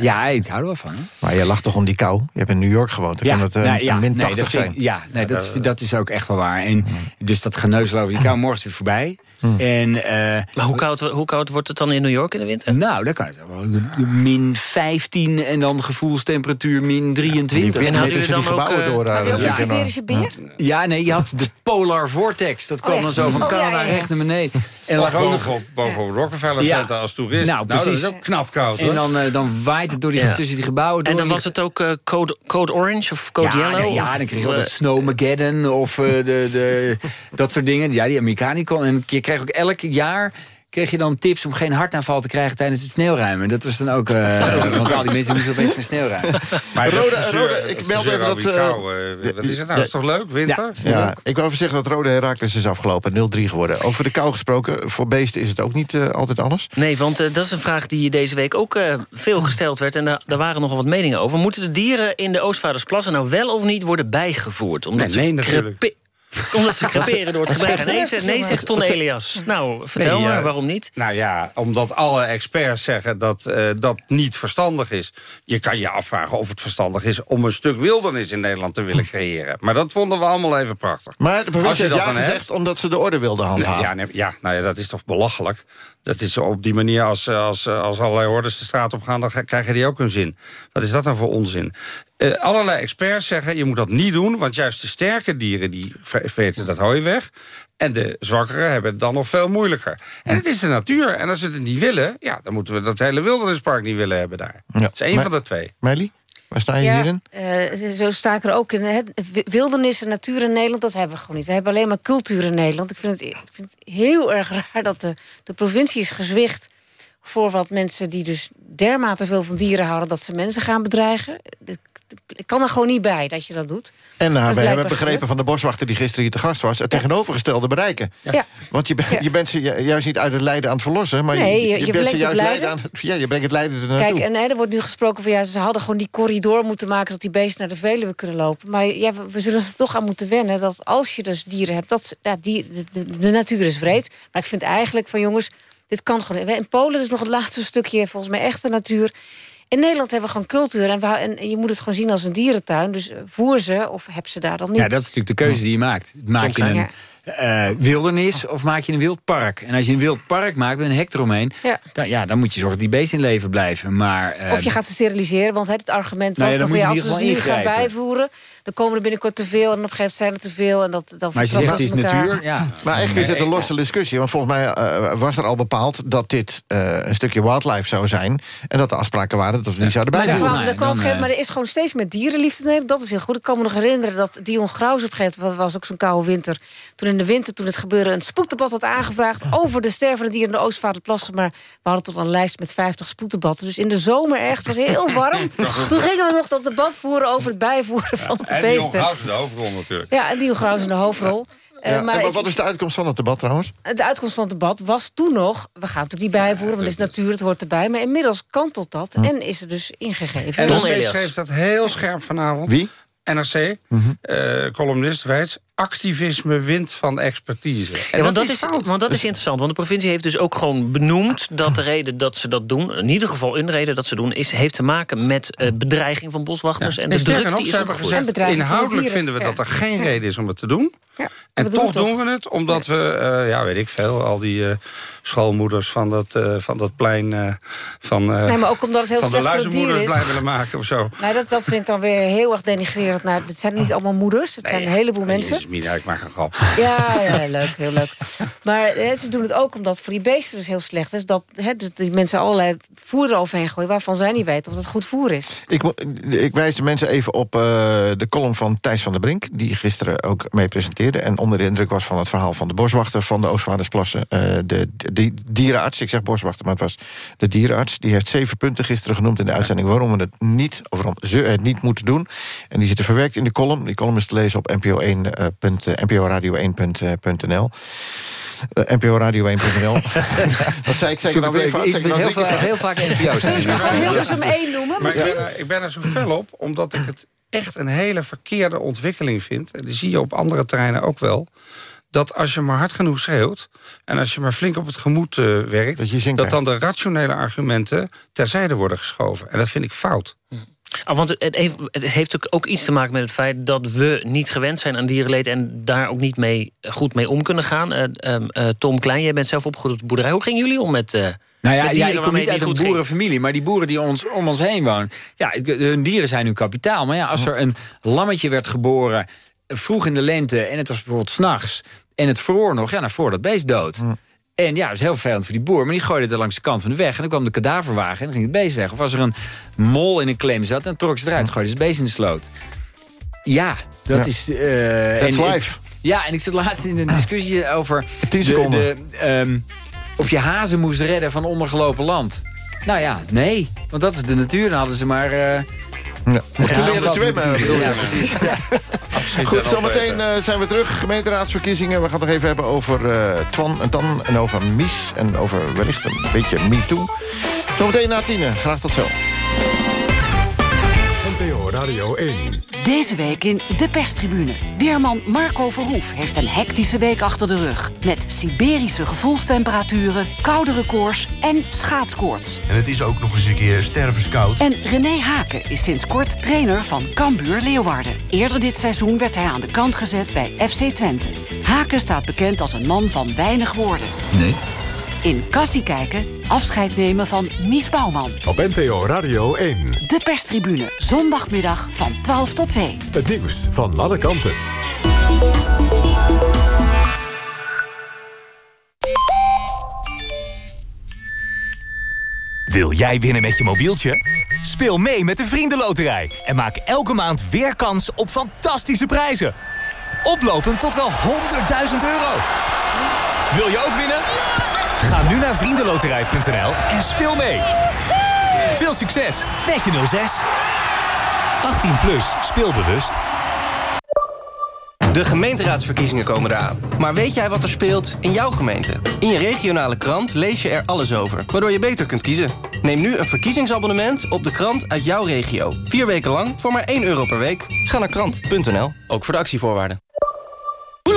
ja, ik hou er wel van. hè. Maar je lacht toch om die kou? Je hebt in New York gewoond. Dan kan het eh, ja, een min nee, 80 dat vind zijn. ik- ja, nee, dat, dat is ook echt wel waar. En dus dat geneuzel over die kou, morgen is weer voorbij. En, eh, Maar hoe koud, hoe koud wordt het dan in New York in de winter? nou, dan kan het wel min 15 en dan gevoelstemperatuur min 23. wind gaat tussen die gebouwen door, Had je ook een ja. Siberische beer? Ja, nee, je had de Polar Vortex. Dat kwam Oh ja. dan zo van Oh, ja, Canada ja, ja. recht naar beneden. En Of bovenop, bovenop Rockefeller Ja. Center als toerist. Nou, dat precies. is ook knap koud. En dan, eh, dan waait het door die, Ja. tussen die gebouwen door. En dan was het ook eh, code, code Orange of Code ja, Yellow? ja, of, dan kreeg je eh, altijd Snowmageddon of eh, de, de, dat soort dingen. Ja, die Amerikanen die kon. En je kreeg ook elk jaar kreeg je dan tips om geen hartaanval te krijgen tijdens het sneeuwruimen. Dat was dan ook... eh, want al die mensen moesten opeens gaan sneeuwruimen. Maar Rode- Rode, ik dat meld even dat, eh, eh, Wat is het nou? Is toch leuk? Winter? Ja, ik wou even zeggen dat Rode Herakles is afgelopen. 0-3 geworden. Over de kou gesproken, voor beesten is het ook niet altijd anders. Nee, want dat is een vraag die deze week ook eh, veel gesteld werd. En daar, daar waren nogal wat meningen over. Moeten de dieren in de Oostvaardersplassen nou wel of niet worden bijgevoerd? Omdat Nee, nee, ze omdat ze creperen door het gebrek aan eten? Nee, zegt Ton Elias. Nou, vertel Nee, maar, waarom niet? Nou ja, omdat alle experts zeggen dat eh, dat niet verstandig is. Je kan je afvragen of het verstandig is om een stuk wildernis in Nederland te willen creëren. Maar dat vonden we allemaal even prachtig. Maar de Als je dat ja dan gezegd hebt- omdat ze de orde wilden handhaven. Ja, nee, ja, nou ja, dat is toch belachelijk. Dat is op die manier, als, als, als allerlei hordes de straat op gaan... dan krijgen die ook hun zin. Wat is dat nou voor onzin? Eh, allerlei experts zeggen, je moet dat niet doen... want juist de sterke dieren die vreten dat hooi weg... En de zwakkeren hebben het dan nog veel moeilijker. En het is de natuur. En als ze het niet willen... Ja, dan moeten we dat hele wildernispark niet willen hebben daar. Het is één Maar- van de twee. Meili, waar sta je Ja, hierin? eh, zo sta ik er ook in. hè. Wildernis en natuur in Nederland, dat hebben we gewoon niet. We hebben alleen maar cultuur in Nederland. Ik vind het, ik vind het heel erg raar dat de, de provincie is gezwicht... voor wat mensen die dus dermate veel van dieren houden... dat ze mensen gaan bedreigen. Ik kan er gewoon niet bij dat je dat doet. En nou, we hebben begrepen van de boswachter die gisteren hier te gast was... het tegenovergestelde bereiken. Ja. Want je, bent je bent ze ju- juist niet uit het lijden aan het verlossen... maar Nee, je, je- je bent ze juist lijden. aan... Ja, je brengt het lijden er naartoe. Kijk, en hè, er wordt nu gesproken van... ja, ze hadden gewoon die corridor moeten maken... dat die beesten naar de Veluwe kunnen lopen. Maar ja, we, we zullen er toch aan moeten wennen... dat als je dus dieren hebt... Dat, ja, die, de, de, de natuur is vreed. Maar ik vind eigenlijk van jongens... dit kan gewoon... In Polen is nog het laatste stukje volgens mij echte natuur... In Nederland hebben we gewoon cultuur en, we, en je moet het gewoon zien als een dierentuin. Dus eh, voer ze of heb ze daar dan niet. Ja, dat is natuurlijk de keuze die je maakt. Maak je een Eh, wildernis of maak je een wild park? En als je een wild park maakt met een hek eromheen... Ja. Dan, ja, dan moet je zorgen dat die beesten in leven blijven. Maar, eh, Of je gaat ze steriliseren, want het argument Nou was ja, je ja, als we ze nu geval gaan bijvoeren... dan komen er binnenkort te veel en op een gegeven moment zijn er te veel. En dat, dan Maar als je zegt het is natuur, ja. Maar eigenlijk is het een losse discussie. Want volgens mij eh, was er al bepaald dat dit eh, een stukje wildlife zou zijn. En dat de afspraken waren dat we niet zouden Maar er bijvoeren. kwam, er kwam gegeven moment- maar er is gewoon steeds meer dierenliefde in Nederland. Dat is heel goed. Ik kan me nog herinneren dat Dion Graus op een gegeven moment... was ook zo'n koude winter. Toen in de winter, toen het gebeurde... een spoeddebat had aangevraagd over de stervende dieren... in de Oostvaarderplassen. Maar we hadden toch een lijst met 50 spoeddebatten. Dus in de zomer echt, het was heel warm. Toen gingen we nog dat debat voeren over het bijvoeren van de En die beesten. Jong de hoofdrol natuurlijk. Ja, en Dion Graus in de hoofdrol. Eh, Ja, en maar wat- ik- wat is de uitkomst van het debat trouwens? de uitkomst van het debat was toen nog... we gaan natuurlijk niet bijvoeren, want het is natuur, het hoort erbij. Maar inmiddels kantelt dat en is er dus ingegeven. NRC schreef dat heel scherp vanavond. Wie? NRC, eh, columnist Wijts. Activisme wint van expertise. En Ja, want, dat is is, fout. want dat is interessant. Want de provincie heeft dus ook gewoon benoemd... dat de reden dat ze dat doen, in ieder geval een reden dat ze doen... Is, heeft te maken met eh, bedreiging van boswachters... en Nee, de sterker druk die ze is gezegd... inhoudelijk vinden we dat er geen reden is om het te doen. En toch doen we het, omdat we, eh, ja, weet ik veel... al die eh, schoolmoeders van dat, eh, van dat plein eh, van, eh, Nee, maar ook omdat het heel van de luizenmoeders is. blij willen maken of zo. Nou, dat, dat vind ik dan weer heel erg denigrerend. Nou, het zijn niet allemaal moeders, het zijn een heleboel mensen is ik maak een grap. Ja, ja leuk, heel leuk. Maar ze doen het ook omdat voor die beesten dus heel slecht is... dat he, die mensen allerlei voer eroverheen gooien... waarvan zij niet weten of dat goed voer is. Ik, ik wijs de mensen even op eh, de column van Thijs van der Brink... die gisteren ook mee presenteerde... en onder de indruk was van het verhaal van de boswachter... van de Oostvaardersplassen, eh, de, de, dierenarts. Ik zeg boswachter, maar het was de dierenarts. Die heeft zeven punten gisteren genoemd in de uitzending... waarom we het niet, of waarom ze het niet moeten doen. En die zitten verwerkt in de column. Die column is te lezen op NPO 1 nporadio1.nl. Eh, eh, eh, nporadio1.nl. Wat zei ik zeker ik nou weer? Iets heel, nou heel vaak NPO's. Kun je gewoon om één noemen? Maar ik ben er zo fel op, omdat ik het echt een hele verkeerde ontwikkeling vind. En die zie je op andere terreinen ook wel dat als je maar hard genoeg schreeuwt... en als je maar flink op het gemoed werkt... Dat, dan de rationele argumenten terzijde worden geschoven. En dat vind ik fout. Hm. Ah, want het, heeft, het heeft ook- iets te maken met het feit dat we niet gewend zijn aan dierenleed... en daar ook niet mee, goed mee om kunnen gaan. Eh, ehm, eh, Tom Klein, jij bent zelf opgegroeid op de boerderij. Hoe gingen jullie om met, eh Nou ja, ja, dieren ik kom waarmee niet uit een ging? boerenfamilie, maar die boeren die ons, om ons heen wonen... ja, hun dieren zijn nu kapitaal. Maar ja, als er een lammetje werd geboren vroeg in de lente... en het was bijvoorbeeld s'nachts en het vroor nog... ja, dan voor dat beest dood. En ja, dat is heel vervelend voor die boer. Maar die gooide het er langs de kant van de weg. En dan kwam de kadaverwagen en dan ging het beest weg. Of als er een mol in een klem zat, dan trok ze eruit. Gooide ze het beest in de sloot. Ja, dat Ja. is... That's en- life. Ja, en ik zat laatst in een discussie over... Tien de- seconden. de, ehm, of je hazen moest redden van ondergelopen land. Nou ja, nee. Want dat is de natuur. Dan hadden ze maar... eh Ja. Mocht je Ja, leren zwemmen? Ja, precies. Goed, zometeen eh, zijn we terug. Gemeenteraadsverkiezingen. We gaan het nog even hebben over eh, Twan en Dan en over Mies. En over wellicht een beetje MeToo. Zometeen na tienen. Graag tot zo. NPO Radio 1. Deze week in de perstribune. Weerman Marco Verhoef heeft een hectische week achter de rug. Met Siberische gevoelstemperaturen, koude records en schaatskoorts. En het is ook nog eens een keer stervenskoud. En René Haken is sinds kort trainer van Cambuur Leeuwarden. Eerder dit seizoen werd hij aan de kant gezet bij FC Twente. Haken staat bekend als een man van weinig woorden. Nee. In Kassie kijken, afscheid nemen van Mies Bouwman. Op NPO Radio 1. De perstribune, zondagmiddag van 12 tot 2. Het nieuws van alle kanten. Wil jij winnen met je mobieltje? Speel mee met de Vriendenloterij en maak elke maand weer kans op fantastische prijzen. Oplopend tot wel 100.000 euro. Wil je ook winnen? Ga nu naar vriendenloterij.nl en speel mee. Veel succes met je 06. 18 plus, speelbewust. De gemeenteraadsverkiezingen komen eraan. Maar weet jij wat er speelt in jouw gemeente? In je regionale krant lees je er alles over, waardoor je beter kunt kiezen. Neem nu een verkiezingsabonnement op de krant uit jouw regio. Vier weken lang voor maar 1 euro per week. Ga naar krant.nl, ook voor de actievoorwaarden.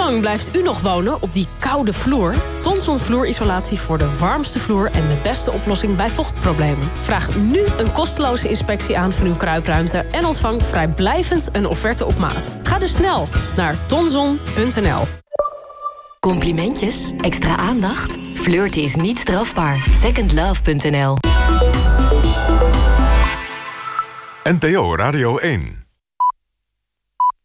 Lang blijft u nog wonen op die koude vloer? Tonson vloerisolatie voor de warmste vloer en de beste oplossing bij vochtproblemen. Vraag nu een kosteloze inspectie aan van uw kruipruimte... en ontvang vrijblijvend een offerte op maat. Ga dus snel naar tonson.nl. Complimentjes? Extra aandacht? Flirten is niet strafbaar. Secondlove.nl NPO Radio 1